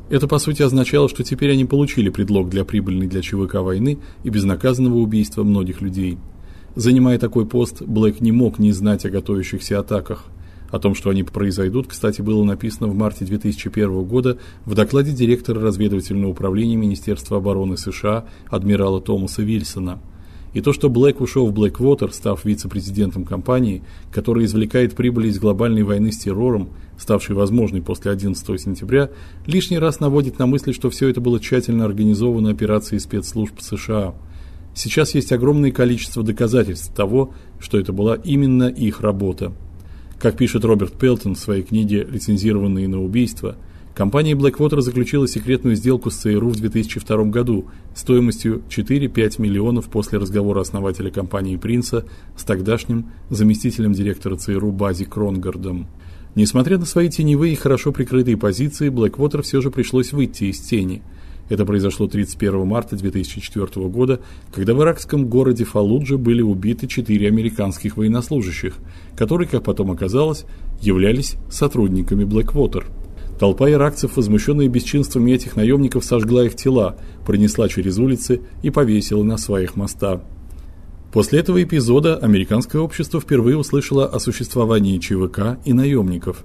[SPEAKER 1] Это по сути означало, что теперь они получили предлог для прибыльной для ЧВК войны и безнаказанного убийства многих людей. Занимая такой пост, Блэк не мог не знать о готовящихся атаках. О том, что они произойдут, кстати, было написано в марте 2001 года в докладе директора разведывательного управления Министерства обороны США адмирала Томаса Вильсона – и то, что Блэк ушел в Blackwater, став вице-президентом компании, которая извлекает прибыль из глобальной войны с террором, ставшей возможной после 11 сентября, лишний раз наводит на мысль, что все это было тщательно организовано операцией спецслужб США. Сейчас есть огромное количество доказательств того, что это была именно их работа. Как пишет Роберт Пелтон в своей книге Лицензированные на убийство, Компания Blackwater заключила секретную сделку с ЦРУ в 2002 году стоимостью 4-5 миллионов после разговора основателя компании Принца с тогдашним заместителем директора ЦРУ Бази Кронгардом. Несмотря на свои теневые и хорошо прикрытые позиции, Blackwater все же пришлось выйти из тени. Это произошло 31 марта 2004 года, когда в иракском городе Фаллуджа были убиты четыре американских военнослужащих, которые, как потом оказалось, являлись сотрудниками Blackwater. Толпа иракцев, возмущенная бесчинствами этих наемников, сожгла их тела, пронесла через улицы и повесила на своих моста. После этого эпизода американское общество впервые услышало о существовании ЧВК и наемников.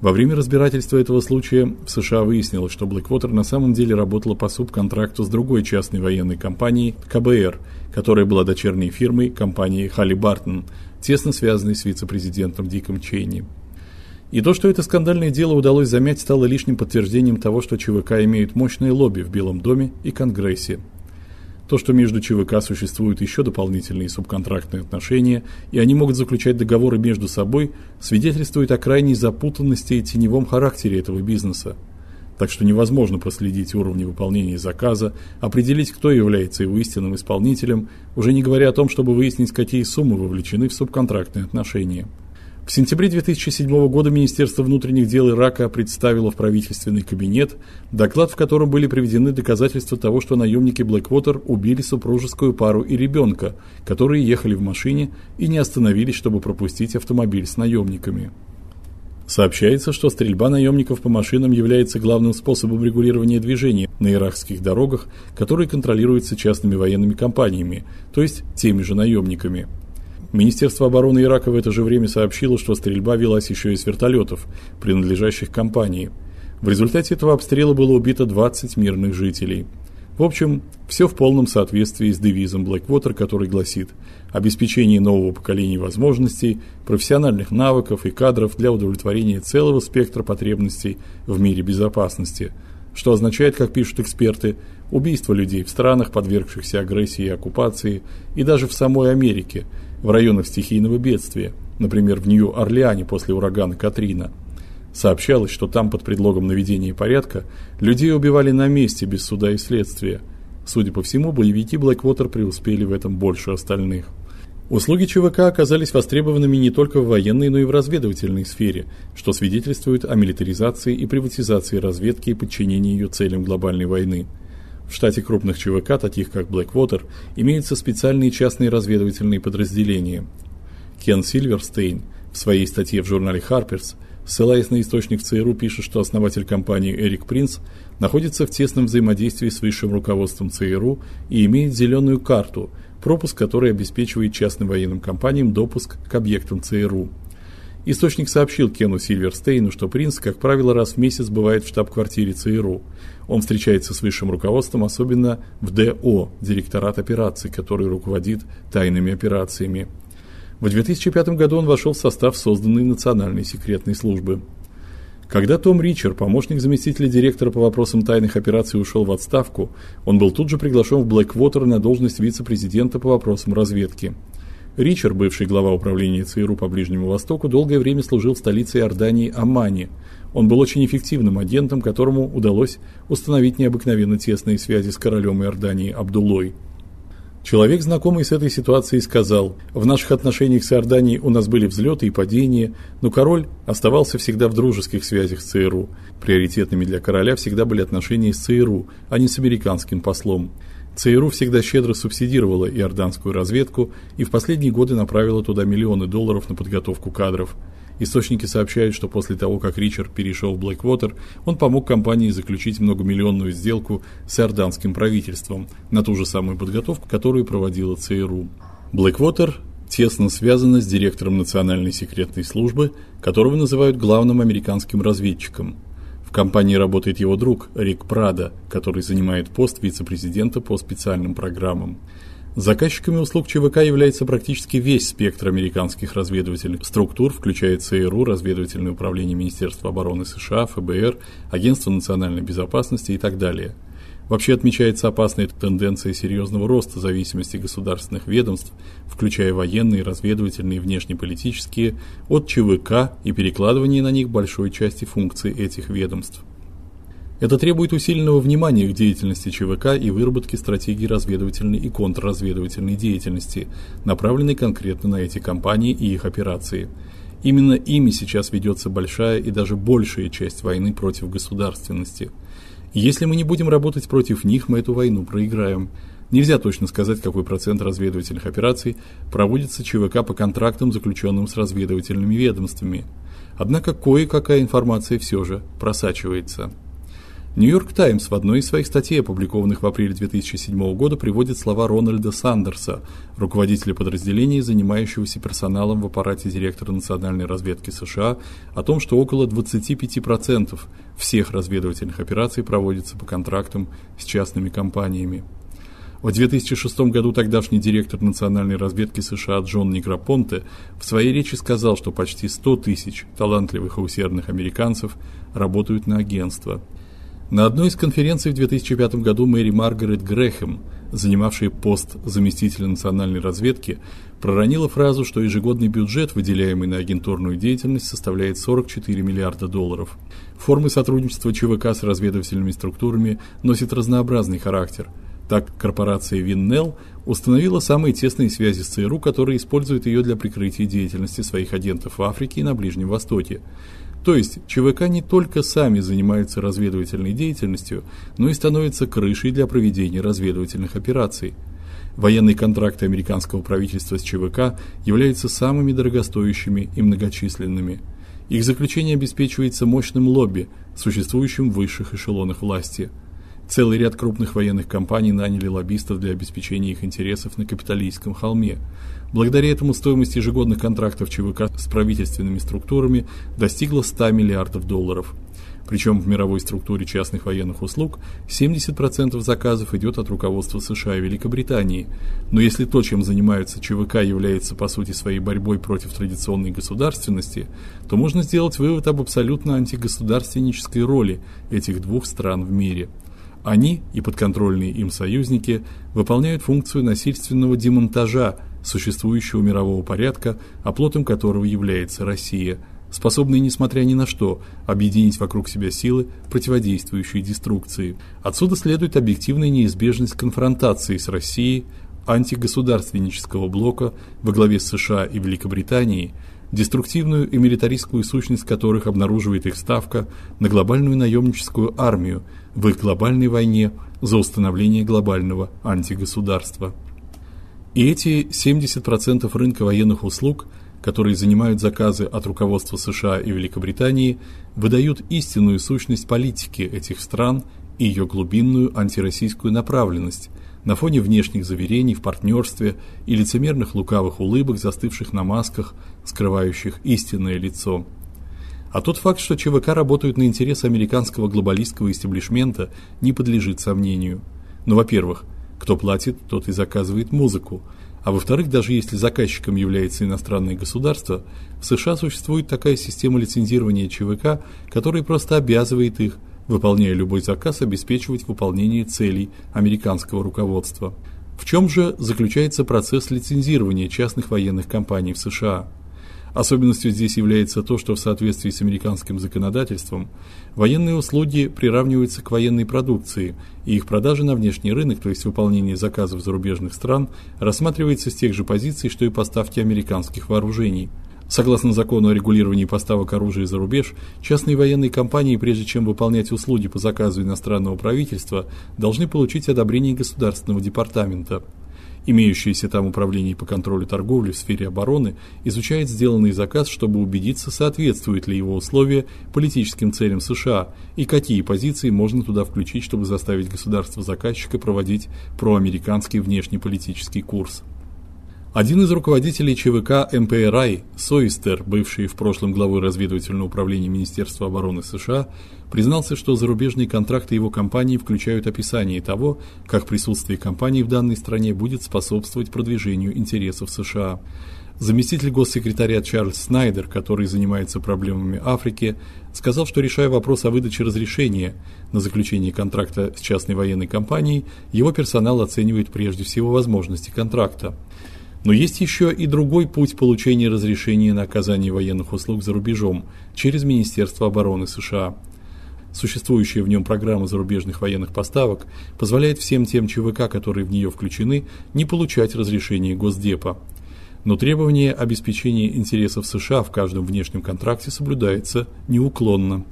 [SPEAKER 1] Во время разбирательства этого случая в США выяснилось, что Blackwater на самом деле работала по субконтракту с другой частной военной компанией КБР, которая была дочерней фирмой компании Halliburton, тесно связанной с вице-президентом Диком Чейни. И то, что это скандальное дело удалось замять, стало лишним подтверждением того, что ЧВК имеют мощное лобби в Белом доме и Конгрессе. То, что между ЧВК существуют еще дополнительные субконтрактные отношения, и они могут заключать договоры между собой, свидетельствует о крайней запутанности и теневом характере этого бизнеса. Так что невозможно проследить уровни выполнения заказа, определить, кто является его истинным исполнителем, уже не говоря о том, чтобы выяснить, какие суммы вовлечены в субконтрактные отношения. В сентябре 2007 года Министерство внутренних дел Ирака представило в правительственный кабинет доклад, в котором были приведены доказательства того, что наемники Blackwater убили супружескую пару и ребенка, которые ехали в машине и не остановились, чтобы пропустить автомобиль с наемниками. Сообщается, что стрельба наемников по машинам является главным способом регулирования движения на иракских дорогах, которые контролируются частными военными компаниями, то есть теми же наемниками. Министерство обороны Ирака в это же время сообщило, что стрельба велась еще с вертолетов, принадлежащих компании. В результате этого обстрела было убито 20 мирных жителей. В общем, все в полном соответствии с девизом Blackwater, который гласит: обеспечение нового поколения возможностей, профессиональных навыков и кадров для удовлетворения целого спектра потребностей в мире безопасности, что означает, как пишут эксперты, убийство людей в странах, подвергшихся агрессии и оккупации, и даже в самой Америке, в районах стихийного бедствия, например, в Нью-Орлеане после урагана Катрина. Сообщалось, что там под предлогом наведения порядка людей убивали на месте без суда и следствия. Судя по всему, боевики Blackwater преуспели в этом больше остальных. Услуги ЧВК оказались востребованными не только в военной, но и в разведывательной сфере, что свидетельствует о милитаризации и приватизации разведки и подчинении ее целям глобальной войны. В штате крупных ЧВК, таких как Blackwater, имеются специальные частные разведывательные подразделения. Кен Сильверстейн в своей статье в журнале Harper's, ссылаясь на источник в ЦРУ, пишет, что основатель компании Эрик Принц находится в тесном взаимодействии с высшим руководством ЦРУ и имеет зеленую карту, пропуск которой обеспечивает частным военным компаниям допуск к объектам ЦРУ. Источник сообщил Кену Сильверстейну, что принц, как правило, раз в месяц бывает в штаб-квартире ЦРУ. Он встречается с высшим руководством, особенно в ДО, директорат операций, который руководит тайными операциями. В 2005 году он вошел в состав созданной национальной секретной службы. Когда Том Ричер, помощник заместителя директора по вопросам тайных операций, ушел в отставку, он был тут же приглашен в Blackwater на должность вице-президента по вопросам разведки. Ричер, бывший глава управления ЦРУ по Ближнему Востоку, долгое время служил в столице Иордании Аммане. Он был очень эффективным агентом, которому удалось установить необыкновенно тесные связи с королем Иордании Абдуллой. Человек, знакомый с этой ситуацией, сказал: "В наших отношениях с Иорданией у нас были взлеты и падения, но король оставался всегда в дружеских связях с ЦРУ. Приоритетными для короля всегда были отношения с ЦРУ, а не с американским послом. ЦРУ всегда щедро субсидировала иорданскую разведку и в последние годы направила туда миллионы долларов на подготовку кадров. Источники сообщают, что после того, как Ричард перешел в Blackwater, он помог компании заключить многомиллионную сделку с иорданским правительством на ту же самую подготовку, которую проводила ЦРУ. Blackwater тесно связана с директором национальной секретной службы, которого называют главным американским разведчиком. Компании работает его друг Рик Прада, который занимает пост вице-президента по специальным программам. Заказчиками услуг ЧВК является практически весь спектр американских разведывательных структур, включая ЦРУ, разведывательное управление Министерства обороны США, ФБР, Агентство национальной безопасности и так далее. Вообще отмечается опасная тенденция серьезного роста зависимости государственных ведомств, включая военные, разведывательные и внешнеполитические, от ЧВК и перекладывания на них большой части функций этих ведомств. Это требует усиленного внимания к деятельности ЧВК и выработки стратегии разведывательной и контрразведывательной деятельности, направленной конкретно на эти компании и их операции. Именно ими сейчас ведется большая и даже большая часть войны против государственности – если мы не будем работать против них, мы эту войну проиграем. Нельзя точно сказать, какой процент разведывательных операций проводится ЧВК по контрактам, заключенным с разведывательными ведомствами. Однако кое-какая информация все же просачивается. Нью-Йорк Таймс в одной из своих статей, опубликованных в апреле 2007 года, приводит слова Рональда Сандерса, руководителя подразделения, занимающегося персоналом в аппарате директора национальной разведки США, о том, что около 25% всех разведывательных операций проводится по контрактам с частными компаниями. В 2006 году тогдашний директор национальной разведки США Джон Неграпонте в своей речи сказал, что почти 100 тысяч талантливых и усердных американцев работают на агентство – на одной из конференций в 2005 году Мэри Маргарет Грэхэм, занимавшая пост заместителя национальной разведки, проронила фразу, что ежегодный бюджет, выделяемый на агентурную деятельность, составляет 44 миллиарда долларов. Формы сотрудничества ЧВК с разведывательными структурами носят разнообразный характер. Так, корпорация Виннел установила самые тесные связи с ЦРУ, которые используют ее для прикрытия деятельности своих агентов в Африке и на Ближнем Востоке. То есть ЧВК не только сами занимаются разведывательной деятельностью, но и становятся крышей для проведения разведывательных операций. Военные контракты американского правительства с ЧВК являются самыми дорогостоящими и многочисленными. Их заключение обеспечивается мощным лобби, существующим в высших эшелонах власти – Целый ряд крупных военных компаний наняли лоббистов для обеспечения их интересов на капиталистском холме. Благодаря этому стоимость ежегодных контрактов ЧВК с правительственными структурами достигла 100 миллиардов долларов. Причем в мировой структуре частных военных услуг 70% заказов идет от руководства США и Великобритании. Но если то, чем занимаются ЧВК, является по сути своей борьбой против традиционной государственности, то можно сделать вывод об абсолютно антигосударственнической роли этих двух стран в мире – они и подконтрольные им союзники выполняют функцию насильственного демонтажа существующего мирового порядка, оплотом которого является Россия, способные, несмотря ни на что, объединить вокруг себя силы, противодействующие деструкции. Отсюда следует объективная неизбежность конфронтации с Россией, антигосударственнического блока во главе с США и Великобританией, деструктивную и милитаристскую сущность которых обнаруживает их ставка на глобальную наемническую армию, в их глобальной войне за установление глобального антигосударства. И эти 70% рынка военных услуг, которые занимают заказы от руководства США и Великобритании, выдают истинную сущность политики этих стран и ее глубинную антироссийскую направленность на фоне внешних заверений в партнерстве и лицемерных лукавых улыбок, застывших на масках, скрывающих истинное лицо. А тот факт, что ЧВК работают на интересы американского глобалистского истеблишмента, не подлежит сомнению. Но, ну, во-первых, кто платит, тот и заказывает музыку. А во-вторых, даже если заказчиком является иностранное государство, в США существует такая система лицензирования ЧВК, которая просто обязывает их, выполняя любой заказ, обеспечивать выполнение целей американского руководства. В чем же заключается процесс лицензирования частных военных компаний в США? Особенностью здесь является то, что в соответствии с американским законодательством военные услуги приравниваются к военной продукции, и их продажа на внешний рынок, то есть выполнение заказов зарубежных стран, рассматривается с тех же позиций, что и поставки американских вооружений. Согласно закону о регулировании поставок оружия за рубеж, частные военные компании, прежде чем выполнять услуги по заказу иностранного правительства, должны получить одобрение государственного департамента. Имеющееся там управление по контролю торговли в сфере обороны изучает сделанный заказ, чтобы убедиться, соответствуют ли его условия политическим целям США и какие позиции можно туда включить, чтобы заставить государство-заказчика проводить проамериканский внешнеполитический курс. Один из руководителей ЧВК МПРАИ, Сойстер, бывший в прошлом главой разведывательного управления Министерства обороны США, признался, что зарубежные контракты его компании включают описание того, как присутствие компании в данной стране будет способствовать продвижению интересов США. Заместитель госсекретаря Чарльз Снайдер, который занимается проблемами Африки, сказал, что решая вопрос о выдаче разрешения на заключение контракта с частной военной компанией, его персонал оценивает прежде всего возможности контракта. Но есть еще и другой путь получения разрешения на оказание военных услуг за рубежом через Министерство обороны США. Существующая в нем программа зарубежных военных поставок позволяет всем тем ЧВК, которые в нее включены, не получать разрешение Госдепа. Но требование обеспечения интересов США в каждом внешнем контракте соблюдается неуклонно.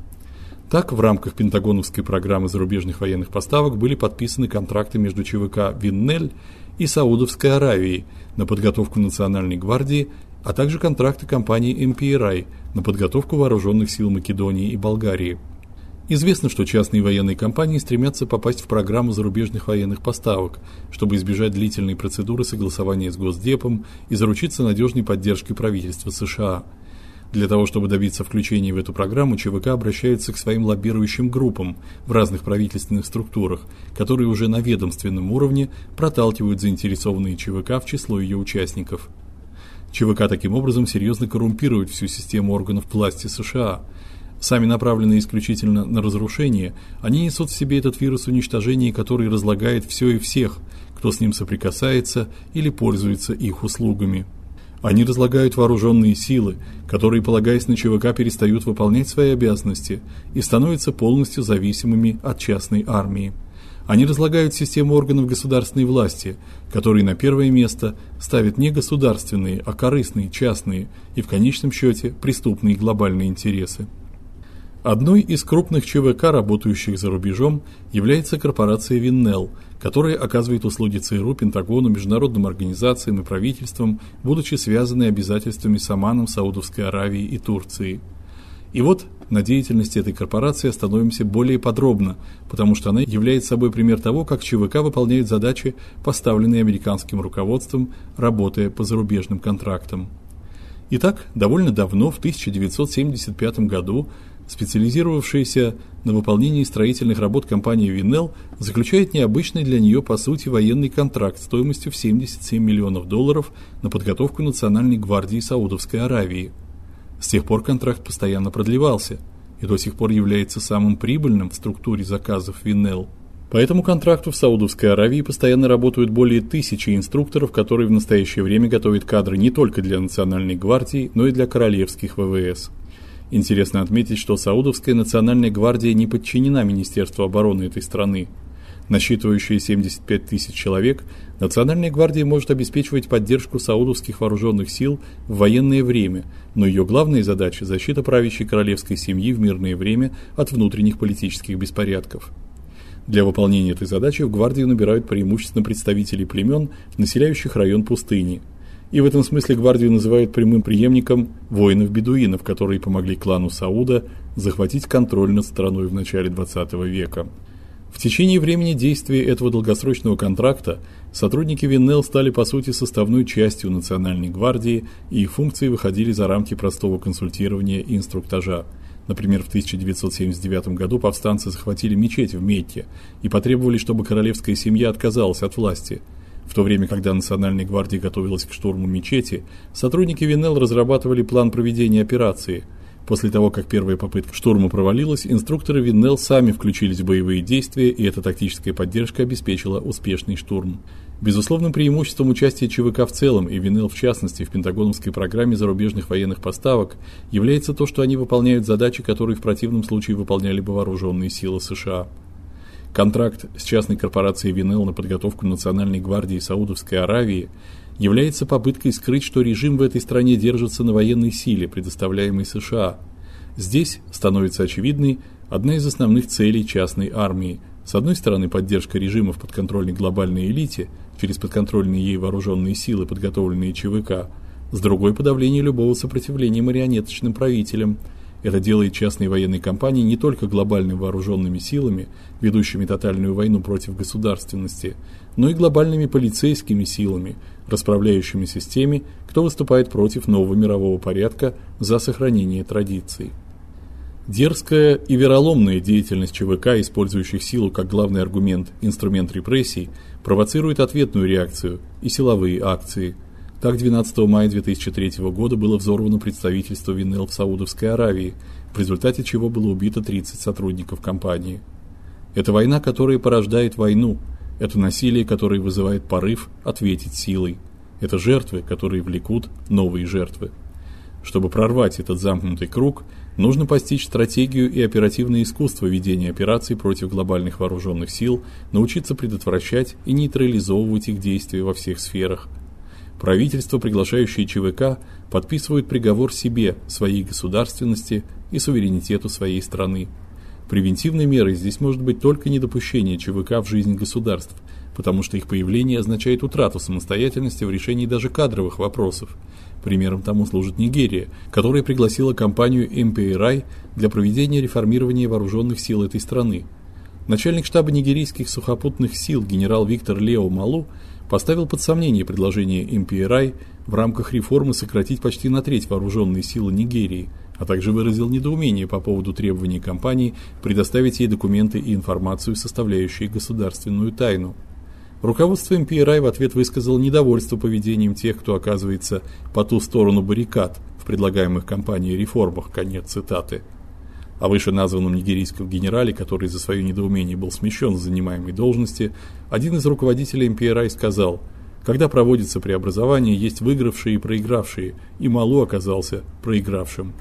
[SPEAKER 1] Так, в рамках Пентагоновской программы зарубежных военных поставок были подписаны контракты между ЧВК Виннель и Саудовской Аравией на подготовку национальной гвардии, а также контракты компании MPRI на подготовку вооруженных сил Македонии и Болгарии. Известно, что частные военные компании стремятся попасть в программу зарубежных военных поставок, чтобы избежать длительной процедуры согласования с Госдепом и заручиться надежной поддержкой правительства США. Для того, чтобы добиться включения в эту программу, ЧВК обращается к своим лоббирующим группам в разных правительственных структурах, которые уже на ведомственном уровне проталкивают заинтересованные ЧВК в число ее участников. ЧВК таким образом серьезно коррумпирует всю систему органов власти США. Сами направленные исключительно на разрушение, они несут в себе этот вирус уничтожения, который разлагает все и всех, кто с ним соприкасается или пользуется их услугами. Они разлагают вооруженные силы, которые, полагаясь на ЧВК, перестают выполнять свои обязанности и становятся полностью зависимыми от частной армии. Они разлагают систему органов государственной власти, которые на первое место ставят не государственные, а корыстные, частные и в конечном счете преступные глобальные интересы. Одной из крупных ЧВК, работающих за рубежом, является корпорация Виннел, которая оказывает услуги ЦРУ, Пентагону, международным организациям и правительствам, будучи связанной обязательствами с Оманом, Саудовской Аравией и Турцией. И вот на деятельности этой корпорации остановимся более подробно, потому что она является собой пример того, как ЧВК выполняет задачи, поставленные американским руководством, работая по зарубежным контрактам. Итак, довольно давно, в 1975 году, специализировавшаяся на выполнении строительных работ компания Винел, заключает необычный для нее по сути военный контракт стоимостью в 77 миллионов долларов на подготовку национальной гвардии Саудовской Аравии. С тех пор контракт постоянно продлевался и до сих пор является самым прибыльным в структуре заказов Винел. По этому контракту в Саудовской Аравии постоянно работают более тысячи инструкторов, которые в настоящее время готовят кадры не только для национальной гвардии, но и для королевских ВВС. Интересно отметить, что Саудовская национальная гвардия не подчинена Министерству обороны этой страны. Насчитывающая 75 тысяч человек, Национальная гвардия может обеспечивать поддержку саудовских вооруженных сил в военное время, но ее главная задача защита правящей королевской семьи в мирное время от внутренних политических беспорядков. Для выполнения этой задачи в гвардию набирают преимущественно представителей племен, населяющих район пустыни – и в этом смысле гвардию называют прямым преемником воинов-бедуинов, которые помогли клану Сауда захватить контроль над страной в начале XX века. В течение времени действия этого долгосрочного контракта сотрудники Виннел стали по сути составной частью Национальной гвардии, и их функции выходили за рамки простого консультирования и инструктажа. Например, в 1979 году повстанцы захватили мечеть в Мекке и потребовали, чтобы королевская семья отказалась от власти. В то время, когда Национальная гвардия готовилась к штурму мечети, сотрудники Виннел разрабатывали план проведения операции. После того, как первая попытка штурма провалилась, инструкторы Виннел сами включились в боевые действия, и эта тактическая поддержка обеспечила успешный штурм. Безусловным преимуществом участия ЧВК в целом и Винел в частности в пентагоновской программе зарубежных военных поставок является то, что они выполняют задачи, которые в противном случае выполняли бы вооруженные силы США. Контракт с частной корпорацией Винел на подготовку национальной гвардии Саудовской Аравии является попыткой скрыть, что режим в этой стране держится на военной силе, предоставляемой США. Здесь становится очевидной одна из основных целей частной армии с одной стороны, поддержка режима в подконтрольной глобальной элите через подконтрольные ей вооруженные силы, подготовленные ЧВК, с другой подавление любого сопротивления марионеточным правителям. Это делает частные военные компании не только глобальными вооруженными силами, ведущими тотальную войну против государственности, но и глобальными полицейскими силами, расправляющимися с теми, кто выступает против нового мирового порядка за сохранение традиций. Дерзкая и вероломная деятельность ЧВК, использующих силу как главный аргумент, инструмент репрессий, провоцирует ответную реакцию и силовые акции. Так 12 мая 2003 года было взорвано представительство Винел в Саудовской Аравии, в результате чего было убито 30 сотрудников компании. Это война, которая порождает войну. Это насилие, которое вызывает порыв ответить силой. Это жертвы, которые влекут новые жертвы. Чтобы прорвать этот замкнутый круг, нужно постичь стратегию и оперативное искусство ведения операций против глобальных вооруженных сил, научиться предотвращать и нейтрализовывать их действия во всех сферах. Правительство, приглашающее ЧВК, подписывает приговор себе, своей государственности и суверенитету своей страны. Превентивной мерой здесь может быть только недопущение ЧВК в жизнь государств, потому что их появление означает утрату самостоятельности в решении даже кадровых вопросов. Примером тому служит Нигерия, которая пригласила компанию MPRI для проведения реформирования вооруженных сил этой страны. Начальник штаба нигерийских сухопутных сил генерал Виктор Лео Малу поставил под сомнение предложение MPRI в рамках реформы сократить почти на треть вооруженные силы Нигерии, а также выразил недоумение по поводу требований компании предоставить ей документы и информацию, составляющие государственную тайну. Руководство МПРА в ответ высказало недовольство поведением тех, кто оказывается по ту сторону баррикад в предлагаемых компанией реформах. Конец цитаты. О вышеназванном нигерийском генерале, который за свое недоумение был смещен с занимаемой должности, один из руководителей МПРА сказал: "Когда проводится преобразование, есть выигравшие и проигравшие, и Малу оказался проигравшим".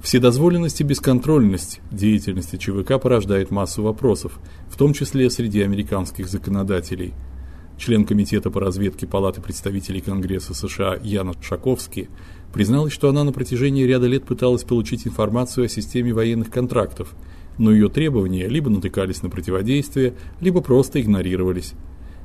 [SPEAKER 1] Вседозволенность и бесконтрольность деятельности ЧВК порождает массу вопросов, в том числе среди американских законодателей. Член комитета по разведке Палаты представителей Конгресса США Яна Шаковский призналась, что она на протяжении ряда лет пыталась получить информацию о системе военных контрактов, но ее требования либо натыкались на противодействие, либо просто игнорировались.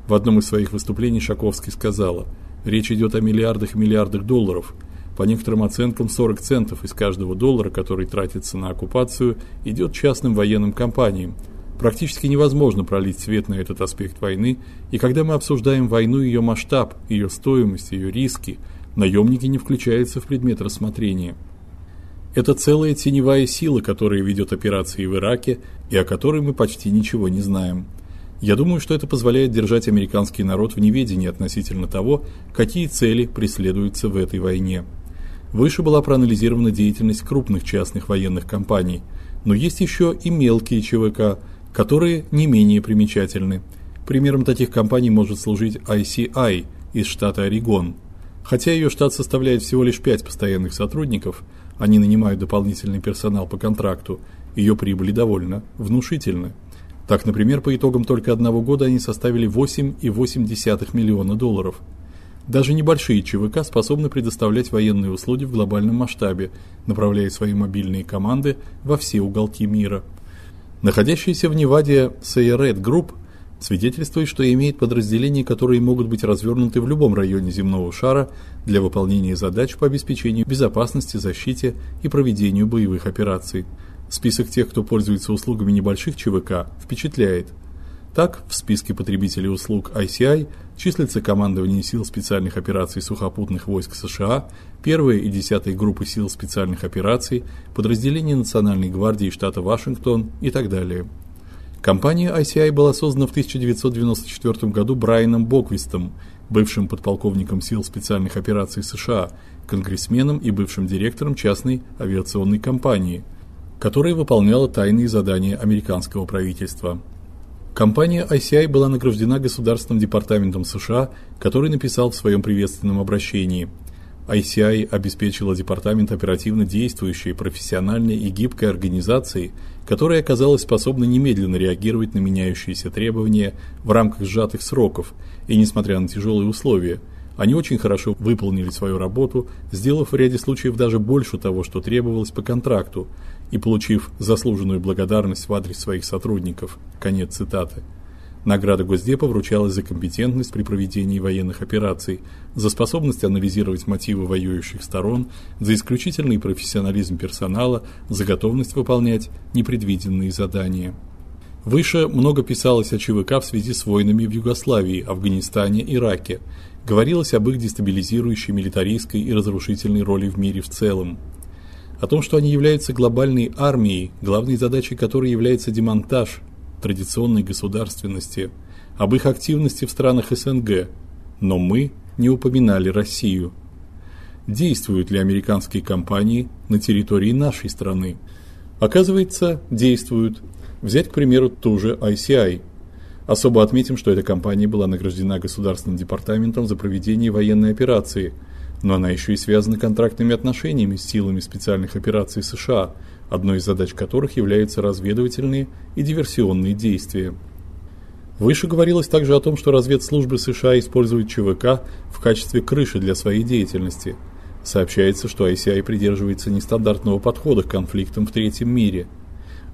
[SPEAKER 1] В одном из своих выступлений Шаковский сказала: "Речь идет о миллиардах и миллиардах долларов. По некоторым оценкам 40 центов из каждого доллара, который тратится на оккупацию, идет частным военным компаниям. Практически невозможно пролить свет на этот аспект войны, и когда мы обсуждаем войну ее масштаб, ее стоимость, ее риски, наемники не включаются в предмет рассмотрения. Это целая теневая сила, которая ведет операции в Ираке и о которой мы почти ничего не знаем. Я думаю, что это позволяет держать американский народ в неведении относительно того, какие цели преследуются в этой войне. Выше была проанализирована деятельность крупных частных военных компаний, но есть еще и мелкие ЧВК, которые не менее примечательны. Примером таких компаний может служить ICI из штата Орегон. Хотя ее штат составляет всего лишь 5 постоянных сотрудников, они нанимают дополнительный персонал по контракту, ее прибыли довольно внушительны. Так, например, по итогам только одного года они составили 8,8 миллиона долларов – даже небольшие ЧВК способны предоставлять военные услуги в глобальном масштабе, направляя свои мобильные команды во все уголки мира. Находящаяся в Неваде Sayeret Group свидетельствует, что имеет подразделения, которые могут быть развернуты в любом районе земного шара для выполнения задач по обеспечению безопасности, защите и проведению боевых операций. Список тех, кто пользуется услугами небольших ЧВК, впечатляет. Так, в списке потребителей услуг ICI числится командование сил специальных операций сухопутных войск США, 1 и 10 группы сил специальных операций, подразделения Национальной гвардии штата Вашингтон и так далее. Компания ICI была создана в 1994 году Брайаном Боквистом, бывшим подполковником сил специальных операций США, конгрессменом и бывшим директором частной авиационной компании, которая выполняла тайные задания американского правительства. Компания ICI была награждена Государственным департаментом США, который написал в своем приветственном обращении: ICI обеспечила департамент оперативно действующей, профессиональной и гибкой организацией, которая оказалась способна немедленно реагировать на меняющиеся требования в рамках сжатых сроков, и несмотря на тяжелые условия, они очень хорошо выполнили свою работу, сделав в ряде случаев даже больше того, что требовалось по контракту, и получив заслуженную благодарность в адрес своих сотрудников. Конец цитаты. Награда Госдепа вручалась за компетентность при проведении военных операций, за способность анализировать мотивы воюющих сторон, за исключительный профессионализм персонала, за готовность выполнять непредвиденные задания. Выше много писалось о ЧВК в связи с войнами в Югославии, Афганистане, Ираке. Говорилось об их дестабилизирующей милитаристской и разрушительной роли в мире в целом о том, что они являются глобальной армией, главной задачей которой является демонтаж традиционной государственности, об их активности в странах СНГ. Но мы не упоминали Россию. Действуют ли американские компании на территории нашей страны? Оказывается, действуют. Взять, к примеру, ту же ICI. Особо отметим, что эта компания была награждена Государственным департаментом за проведение военной операции – но она еще и связана контрактными отношениями с силами специальных операций США, одной из задач которых являются разведывательные и диверсионные действия. Выше говорилось также о том, что разведслужбы США используют ЧВК в качестве крыши для своей деятельности. Сообщается, что ICI придерживается нестандартного подхода к конфликтам в третьем мире.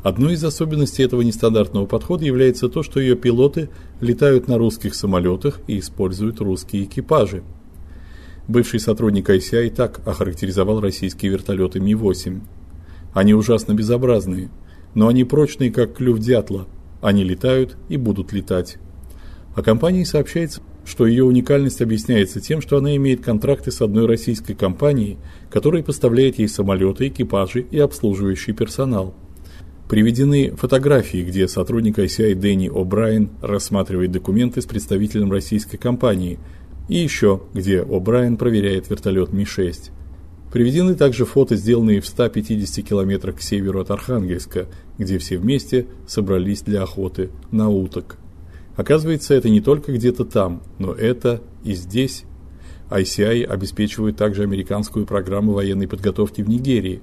[SPEAKER 1] Одной из особенностей этого нестандартного подхода является то, что ее пилоты летают на русских самолетах и используют русские экипажи. Бывший сотрудник ICI так охарактеризовал российские вертолеты Ми-8. Они ужасно безобразные, но они прочные, как клюв дятла. Они летают и будут летать. О компании сообщается, что ее уникальность объясняется тем, что она имеет контракты с одной российской компанией, которая поставляет ей самолеты, экипажи и обслуживающий персонал. Приведены фотографии, где сотрудник ICI Дэнни О'Брайен рассматривает документы с представителем российской компании – и еще, где О'Брайен проверяет вертолет Ми-6. Приведены также фото, сделанные в 150 километрах к северу от Архангельска, где все вместе собрались для охоты на уток. Оказывается, это не только где-то там, но это и здесь. ICI обеспечивает также американскую программу военной подготовки в Нигерии.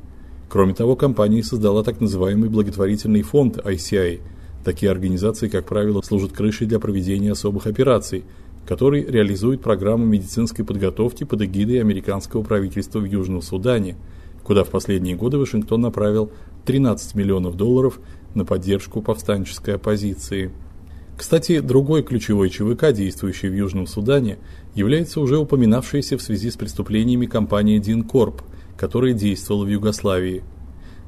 [SPEAKER 1] Кроме того, компания создала так называемый благотворительный фонд ICI. Такие организации, как правило, служат крышей для проведения особых операций – который реализует программу медицинской подготовки под эгидой американского правительства в Южном Судане, куда в последние годы Вашингтон направил 13 миллионов долларов на поддержку повстанческой оппозиции. Кстати, другой ключевой ЧВК, действующий в Южном Судане, является уже упоминавшаяся в связи с преступлениями компания Динкорп, которая действовала в Югославии –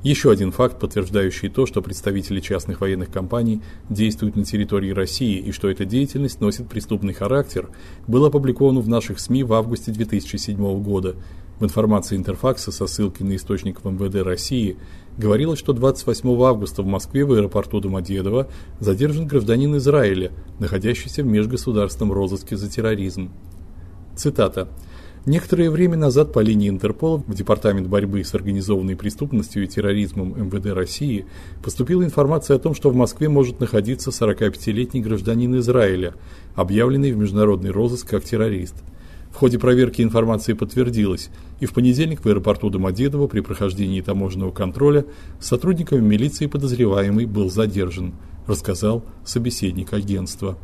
[SPEAKER 1] еще один факт, подтверждающий то, что представители частных военных компаний действуют на территории России и что эта деятельность носит преступный характер, был опубликован в наших СМИ в августе 2007 года. В информации Интерфакса со ссылкой на источник в МВД России говорилось, что 28 августа в Москве в аэропорту Домодедово задержан гражданин Израиля, находящийся в межгосударственном розыске за терроризм. Цитата. Некоторое время назад по линии Интерпола в Департамент борьбы с организованной преступностью и терроризмом МВД России поступила информация о том, что в Москве может находиться 45-летний гражданин Израиля, объявленный в международный розыск как террорист. В ходе проверки информация подтвердилась, и в понедельник в аэропорту Домодедово при прохождении таможенного контроля сотрудниками милиции подозреваемый был задержан, рассказал собеседник агентства.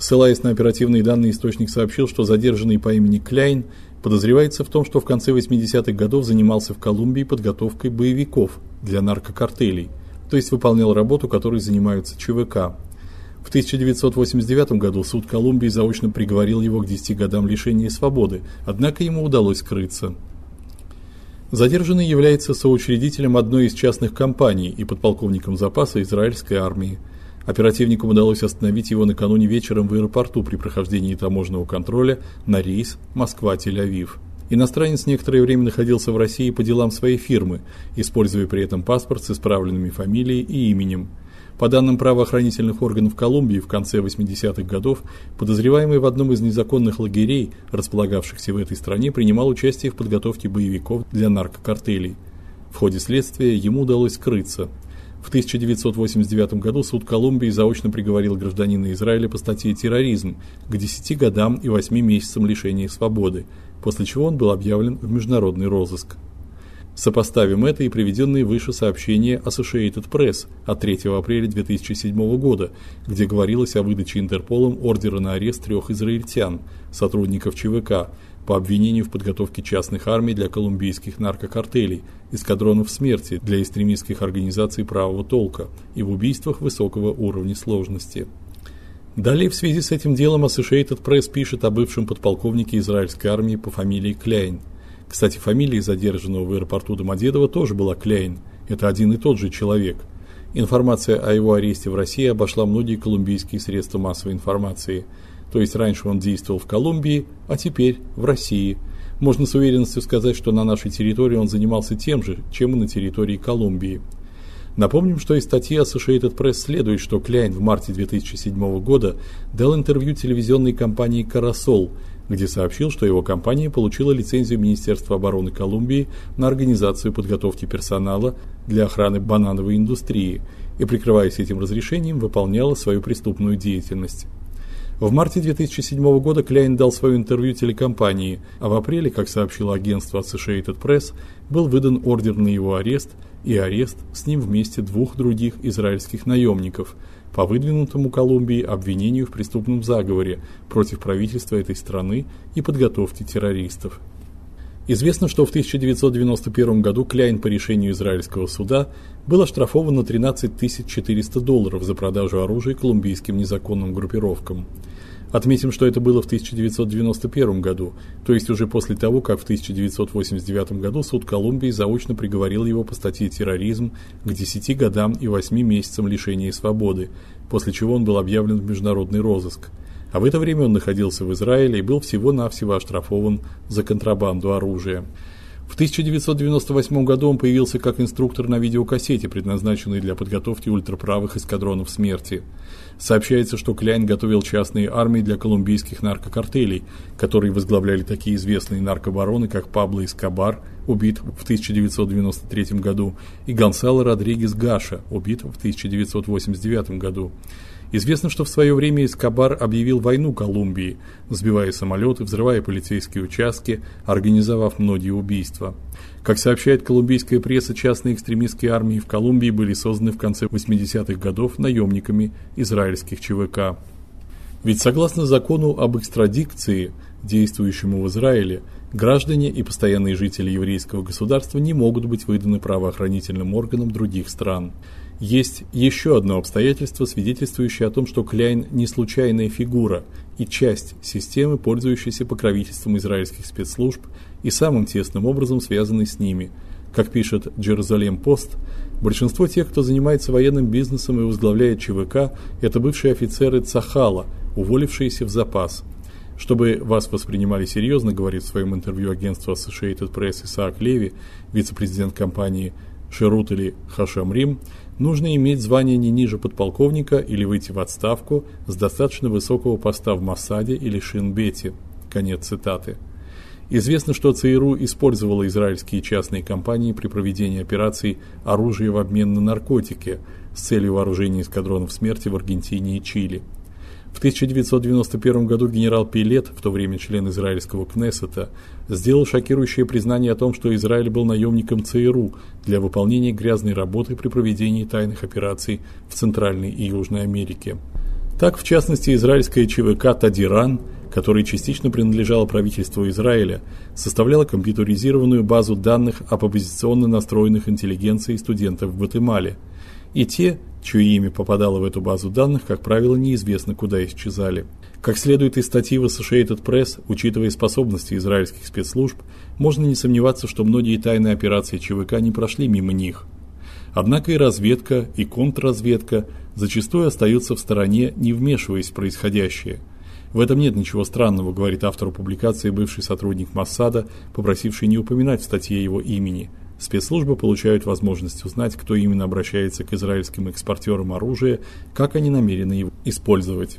[SPEAKER 1] Ссылаясь на оперативные данные, источник сообщил, что задержанный по имени Кляйн – Подозревается в том, что в конце 80-х годов занимался в Колумбии подготовкой боевиков для наркокартелей, то есть выполнял работу, которой занимаются ЧВК. В 1989 году суд Колумбии заочно приговорил его к 10 годам лишения свободы, однако ему удалось скрыться. Задержанный является соучредителем одной из частных компаний и подполковником запаса израильской армии. Оперативникам удалось остановить его накануне вечером в аэропорту при прохождении таможенного контроля на рейс Москва-Тель-Авив. Иностранец некоторое время находился в России по делам своей фирмы, используя при этом паспорт с исправленными фамилией и именем. По данным правоохранительных органов Колумбии, в конце 80-х годов подозреваемый в одном из незаконных лагерей, располагавшихся в этой стране, принимал участие в подготовке боевиков для наркокартелей. В ходе следствия ему удалось скрыться. В 1989 году суд Колумбии заочно приговорил гражданина Израиля по статье терроризм к 10 годам и 8 месяцам лишения свободы, после чего он был объявлен в международный розыск. Сопоставим это и приведенные выше сообщения Associated Press от 3 апреля 2007 года, где говорилось о выдаче Интерполом ордера на арест трех израильтян, сотрудников ЧВК, по обвинению в подготовке частных армий для колумбийских наркокартелей, эскадронов смерти для экстремистских организаций правого толка и в убийствах высокого уровня сложности. Далее в связи с этим делом Associated Press пишет о бывшем подполковнике израильской армии по фамилии Кляйн. Кстати, фамилия задержанного в аэропорту Домодедово тоже была Кляйн. Это один и тот же человек. Информация о его аресте в России обошла многие колумбийские средства массовой информации – то есть раньше он действовал в Колумбии, а теперь в России. Можно с уверенностью сказать, что на нашей территории он занимался тем же, чем и на территории Колумбии. Напомним, что из статьи Associated Press следует, что Кляйн в марте 2007 года дал интервью телевизионной компании Карасол, где сообщил, что его компания получила лицензию Министерства обороны Колумбии на организацию подготовки персонала для охраны банановой индустрии и, прикрываясь этим разрешением, выполняла свою преступную деятельность. В марте 2007 года Кляйн дал свое интервью телекомпании, а в апреле, как сообщило агентство Associated Press, был выдан ордер на его арест и арест с ним вместе двух других израильских наемников по выдвинутому Колумбии обвинению в преступном заговоре против правительства этой страны и подготовке террористов. Известно, что в 1991 году Кляйн по решению израильского суда был оштрафован на 13 400 долларов за продажу оружия колумбийским незаконным группировкам. Отметим, что это было в 1991 году, то есть уже после того, как в 1989 году суд Колумбии заочно приговорил его по статье терроризм к 10 годам и 8 месяцам лишения свободы, после чего он был объявлен в международный розыск. А в это время он находился в Израиле и был всего-навсего оштрафован за контрабанду оружия. В 1998 году он появился как инструктор на видеокассете, предназначенной для подготовки ультраправых эскадронов смерти. Сообщается, что Кляйн готовил частные армии для колумбийских наркокартелей, которые возглавляли такие известные наркобароны, как Пабло Эскобар, убит в 1993 году, и Гонсало Родригес Гаша, убит в 1989 году. Известно, что в свое время Эскобар объявил войну Колумбии, сбивая самолеты, взрывая полицейские участки, организовав многие убийства. Как сообщает колумбийская пресса, частные экстремистские армии в Колумбии были созданы в конце 80-х годов наемниками израильских ЧВК. Ведь согласно закону об экстрадикции, действующему в Израиле, граждане и постоянные жители еврейского государства не могут быть выданы правоохранительным органам других стран. Есть еще одно обстоятельство, свидетельствующее о том, что Кляйн не случайная фигура и часть системы, пользующейся покровительством израильских спецслужб и самым тесным образом связанной с ними. Как пишет Jerusalem Post, большинство тех, кто занимается военным бизнесом и возглавляет ЧВК, это бывшие офицеры Цахала, уволившиеся в запас. Чтобы вас воспринимали серьезно, говорит в своем интервью агентству Associated Press Исаак Леви, вице-президент компании Шерут или Хашамрим, нужно иметь звание не ниже подполковника или выйти в отставку с достаточно высокого поста в Моссаде или Шинбете. Конец цитаты. Известно, что ЦРУ использовала израильские частные компании при проведении операций «Оружие в обмен на наркотики» с целью вооружения эскадронов смерти в Аргентине и Чили – в 1991 году генерал Пилет, в то время член израильского Кнессета, сделал шокирующее признание о том, что Израиль был наемником ЦРУ для выполнения грязной работы при проведении тайных операций в Центральной и Южной Америке. Так, в частности, израильская ЧВК Тадиран, которой частично принадлежало правительству Израиля, составляла компьютеризированную базу данных об оппозиционно настроенных интеллигенции студентов в Гватемале – и те, чье имя попадало в эту базу данных, как правило, неизвестно куда исчезали. Как следует из статьи в Associated Press, учитывая способности израильских спецслужб, можно не сомневаться, что многие тайные операции ЧВК не прошли мимо них. Однако и разведка, и контрразведка зачастую остаются в стороне, не вмешиваясь в происходящее. В этом нет ничего странного, говорит автор публикации бывший сотрудник Моссада, попросивший не упоминать в статье его имени. Спецслужбы получают возможность узнать, кто именно обращается к израильским экспортерам оружия, как они намерены его использовать.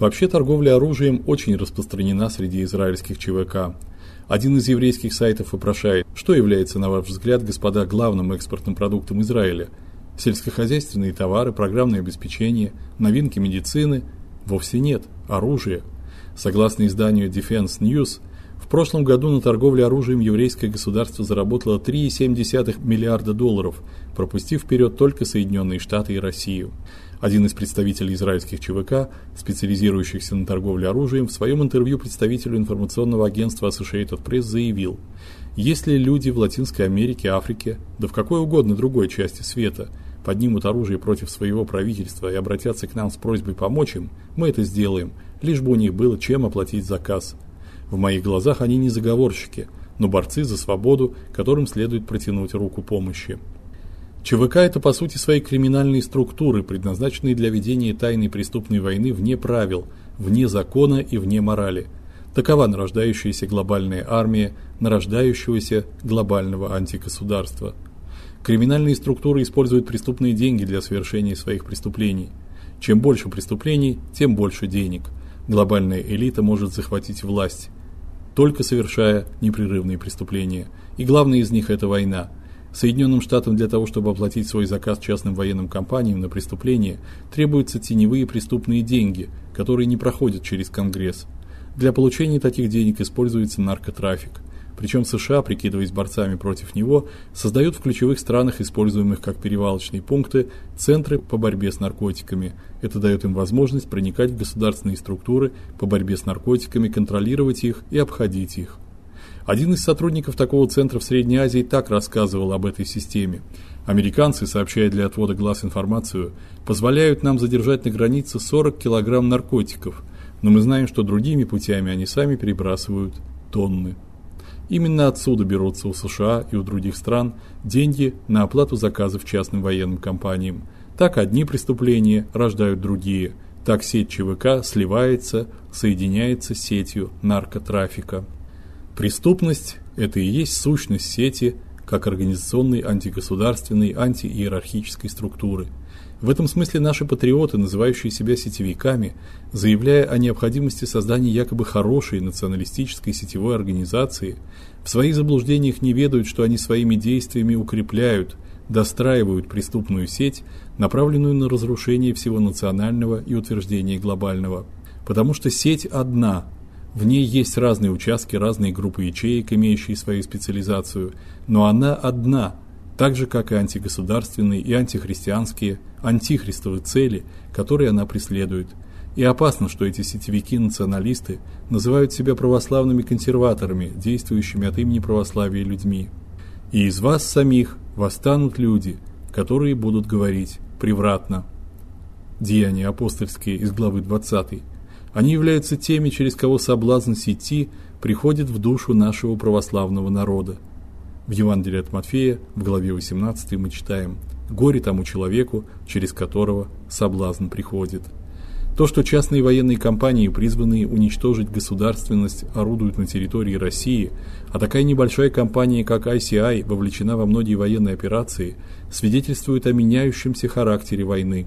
[SPEAKER 1] Вообще торговля оружием очень распространена среди израильских ЧВК. Один из еврейских сайтов вопрошает, что является, на ваш взгляд, господа, главным экспортным продуктом Израиля? Сельскохозяйственные товары, программное обеспечение, новинки медицины? Вовсе нет, оружие. Согласно изданию Defense News, прошлом году на торговле оружием еврейское государство заработало 3,7 миллиарда долларов, пропустив вперед только Соединенные Штаты и Россию. Один из представителей израильских ЧВК, специализирующихся на торговле оружием, в своем интервью представителю информационного агентства Associated Press заявил: "Если люди в Латинской Америке, Африке, да в какой угодно другой части света поднимут оружие против своего правительства и обратятся к нам с просьбой помочь им, мы это сделаем, лишь бы у них было чем оплатить заказ. В моих глазах они не заговорщики, но борцы за свободу, которым следует протянуть руку помощи". ЧВК это по сути своей криминальные структуры, предназначенные для ведения тайной преступной войны вне правил, вне закона и вне морали. Такова нарождающаяся глобальная армия нарождающегося глобального антигосударства. Криминальные структуры используют преступные деньги для совершения своих преступлений. Чем больше преступлений, тем больше денег. Глобальная элита может захватить власть, только совершая непрерывные преступления. И главное из них это война. Соединенным Штатам для того, чтобы оплатить свой заказ частным военным компаниям на преступления, требуются теневые преступные деньги, которые не проходят через Конгресс. Для получения таких денег используется наркотрафик. Причем США, прикидываясь борцами против него, создают в ключевых странах, используемых как перевалочные пункты, центры по борьбе с наркотиками. Это дает им возможность проникать в государственные структуры по борьбе с наркотиками, контролировать их и обходить их. Один из сотрудников такого центра в Средней Азии так рассказывал об этой системе. Американцы, сообщая для отвода глаз информацию, позволяют нам задержать на границе 40 килограмм наркотиков, но мы знаем, что другими путями они сами перебрасывают тонны. Именно отсюда берутся у США и у других стран деньги на оплату заказов частным военным компаниям. Так одни преступления рождают другие. Так сеть ЧВК сливается, соединяется с сетью наркотрафика. Преступность это и есть сущность сети как организационной антигосударственной антииерархической структуры. В этом смысле наши патриоты, называющие себя сетевиками, заявляя о необходимости создания якобы хорошей националистической сетевой организации, в своих заблуждениях не ведают, что они своими действиями укрепляют, достраивают преступную сеть, направленную на разрушение всего национального и утверждение глобального. Потому что сеть одна, в ней есть разные участки, разные группы ячеек, имеющие свою специализацию, но она одна, так же как и антигосударственные и антихристианские, антихристовые цели, которые она преследует. И опасно, что эти сетевики-националисты называют себя православными консерваторами, действующими от имени православия людьми. И из вас самих восстанут люди, которые будут говорить превратно. Деяния апостольские из главы 20. Они являются теми, через кого соблазн сети приходит в душу нашего православного народа. В Евангелии от Матфея, в главе 18 мы читаем: "Горе тому человеку, через которого соблазн приходит". То, что частные военные компании, призванные уничтожить государственность, орудуют на территории России, а такая небольшая компания, как ICI, вовлечена во многие военные операции, свидетельствует о меняющемся характере войны.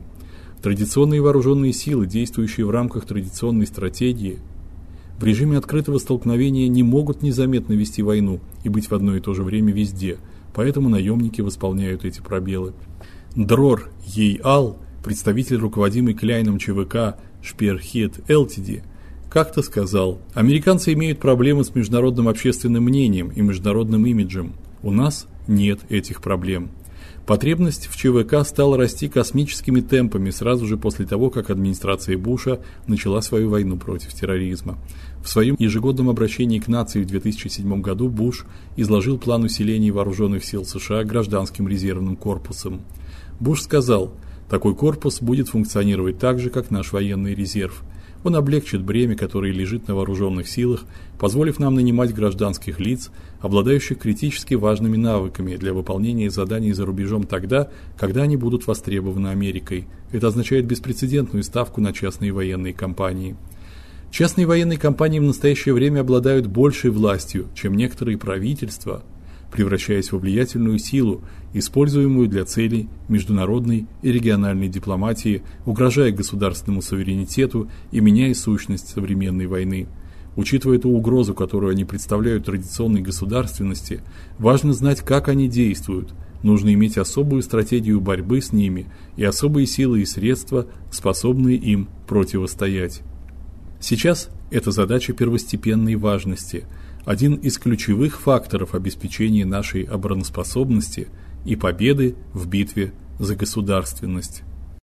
[SPEAKER 1] Традиционные вооруженные силы, действующие в рамках традиционной стратегии, в режиме открытого столкновения не могут незаметно вести войну и быть в одно и то же время везде. Поэтому наемники восполняют эти пробелы. Дрор Ейал, представитель руководимой Кляйном ЧВК Шперхет Ltd, как-то сказал: "Американцы имеют проблемы с международным общественным мнением и международным имиджем. У нас нет этих проблем". Потребность в ЧВК стала расти космическими темпами сразу же после того, как администрация Буша начала свою войну против терроризма. В своем ежегодном обращении к нации в 2007 году Буш изложил план усиления вооруженных сил США гражданским резервным корпусом. Буш сказал: "Такой корпус будет функционировать так же, как наш военный резерв. Он облегчит бремя, которое лежит на вооруженных силах, позволив нам нанимать гражданских лиц, обладающих критически важными навыками для выполнения заданий за рубежом тогда, когда они будут востребованы Америкой. Это означает беспрецедентную ставку на частные военные компании. Частные военные компании в настоящее время обладают большей властью, чем некоторые правительства, превращаясь в влиятельную силу, используемую для целей международной и региональной дипломатии, угрожая государственному суверенитету и меняя сущность современной войны. Учитывая ту угрозу, которую они представляют традиционной государственности, важно знать, как они действуют. Нужно иметь особую стратегию борьбы с ними и особые силы и средства, способные им противостоять. Сейчас это задача первостепенной важности, один из ключевых факторов обеспечения нашей обороноспособности и победы в битве за государственность.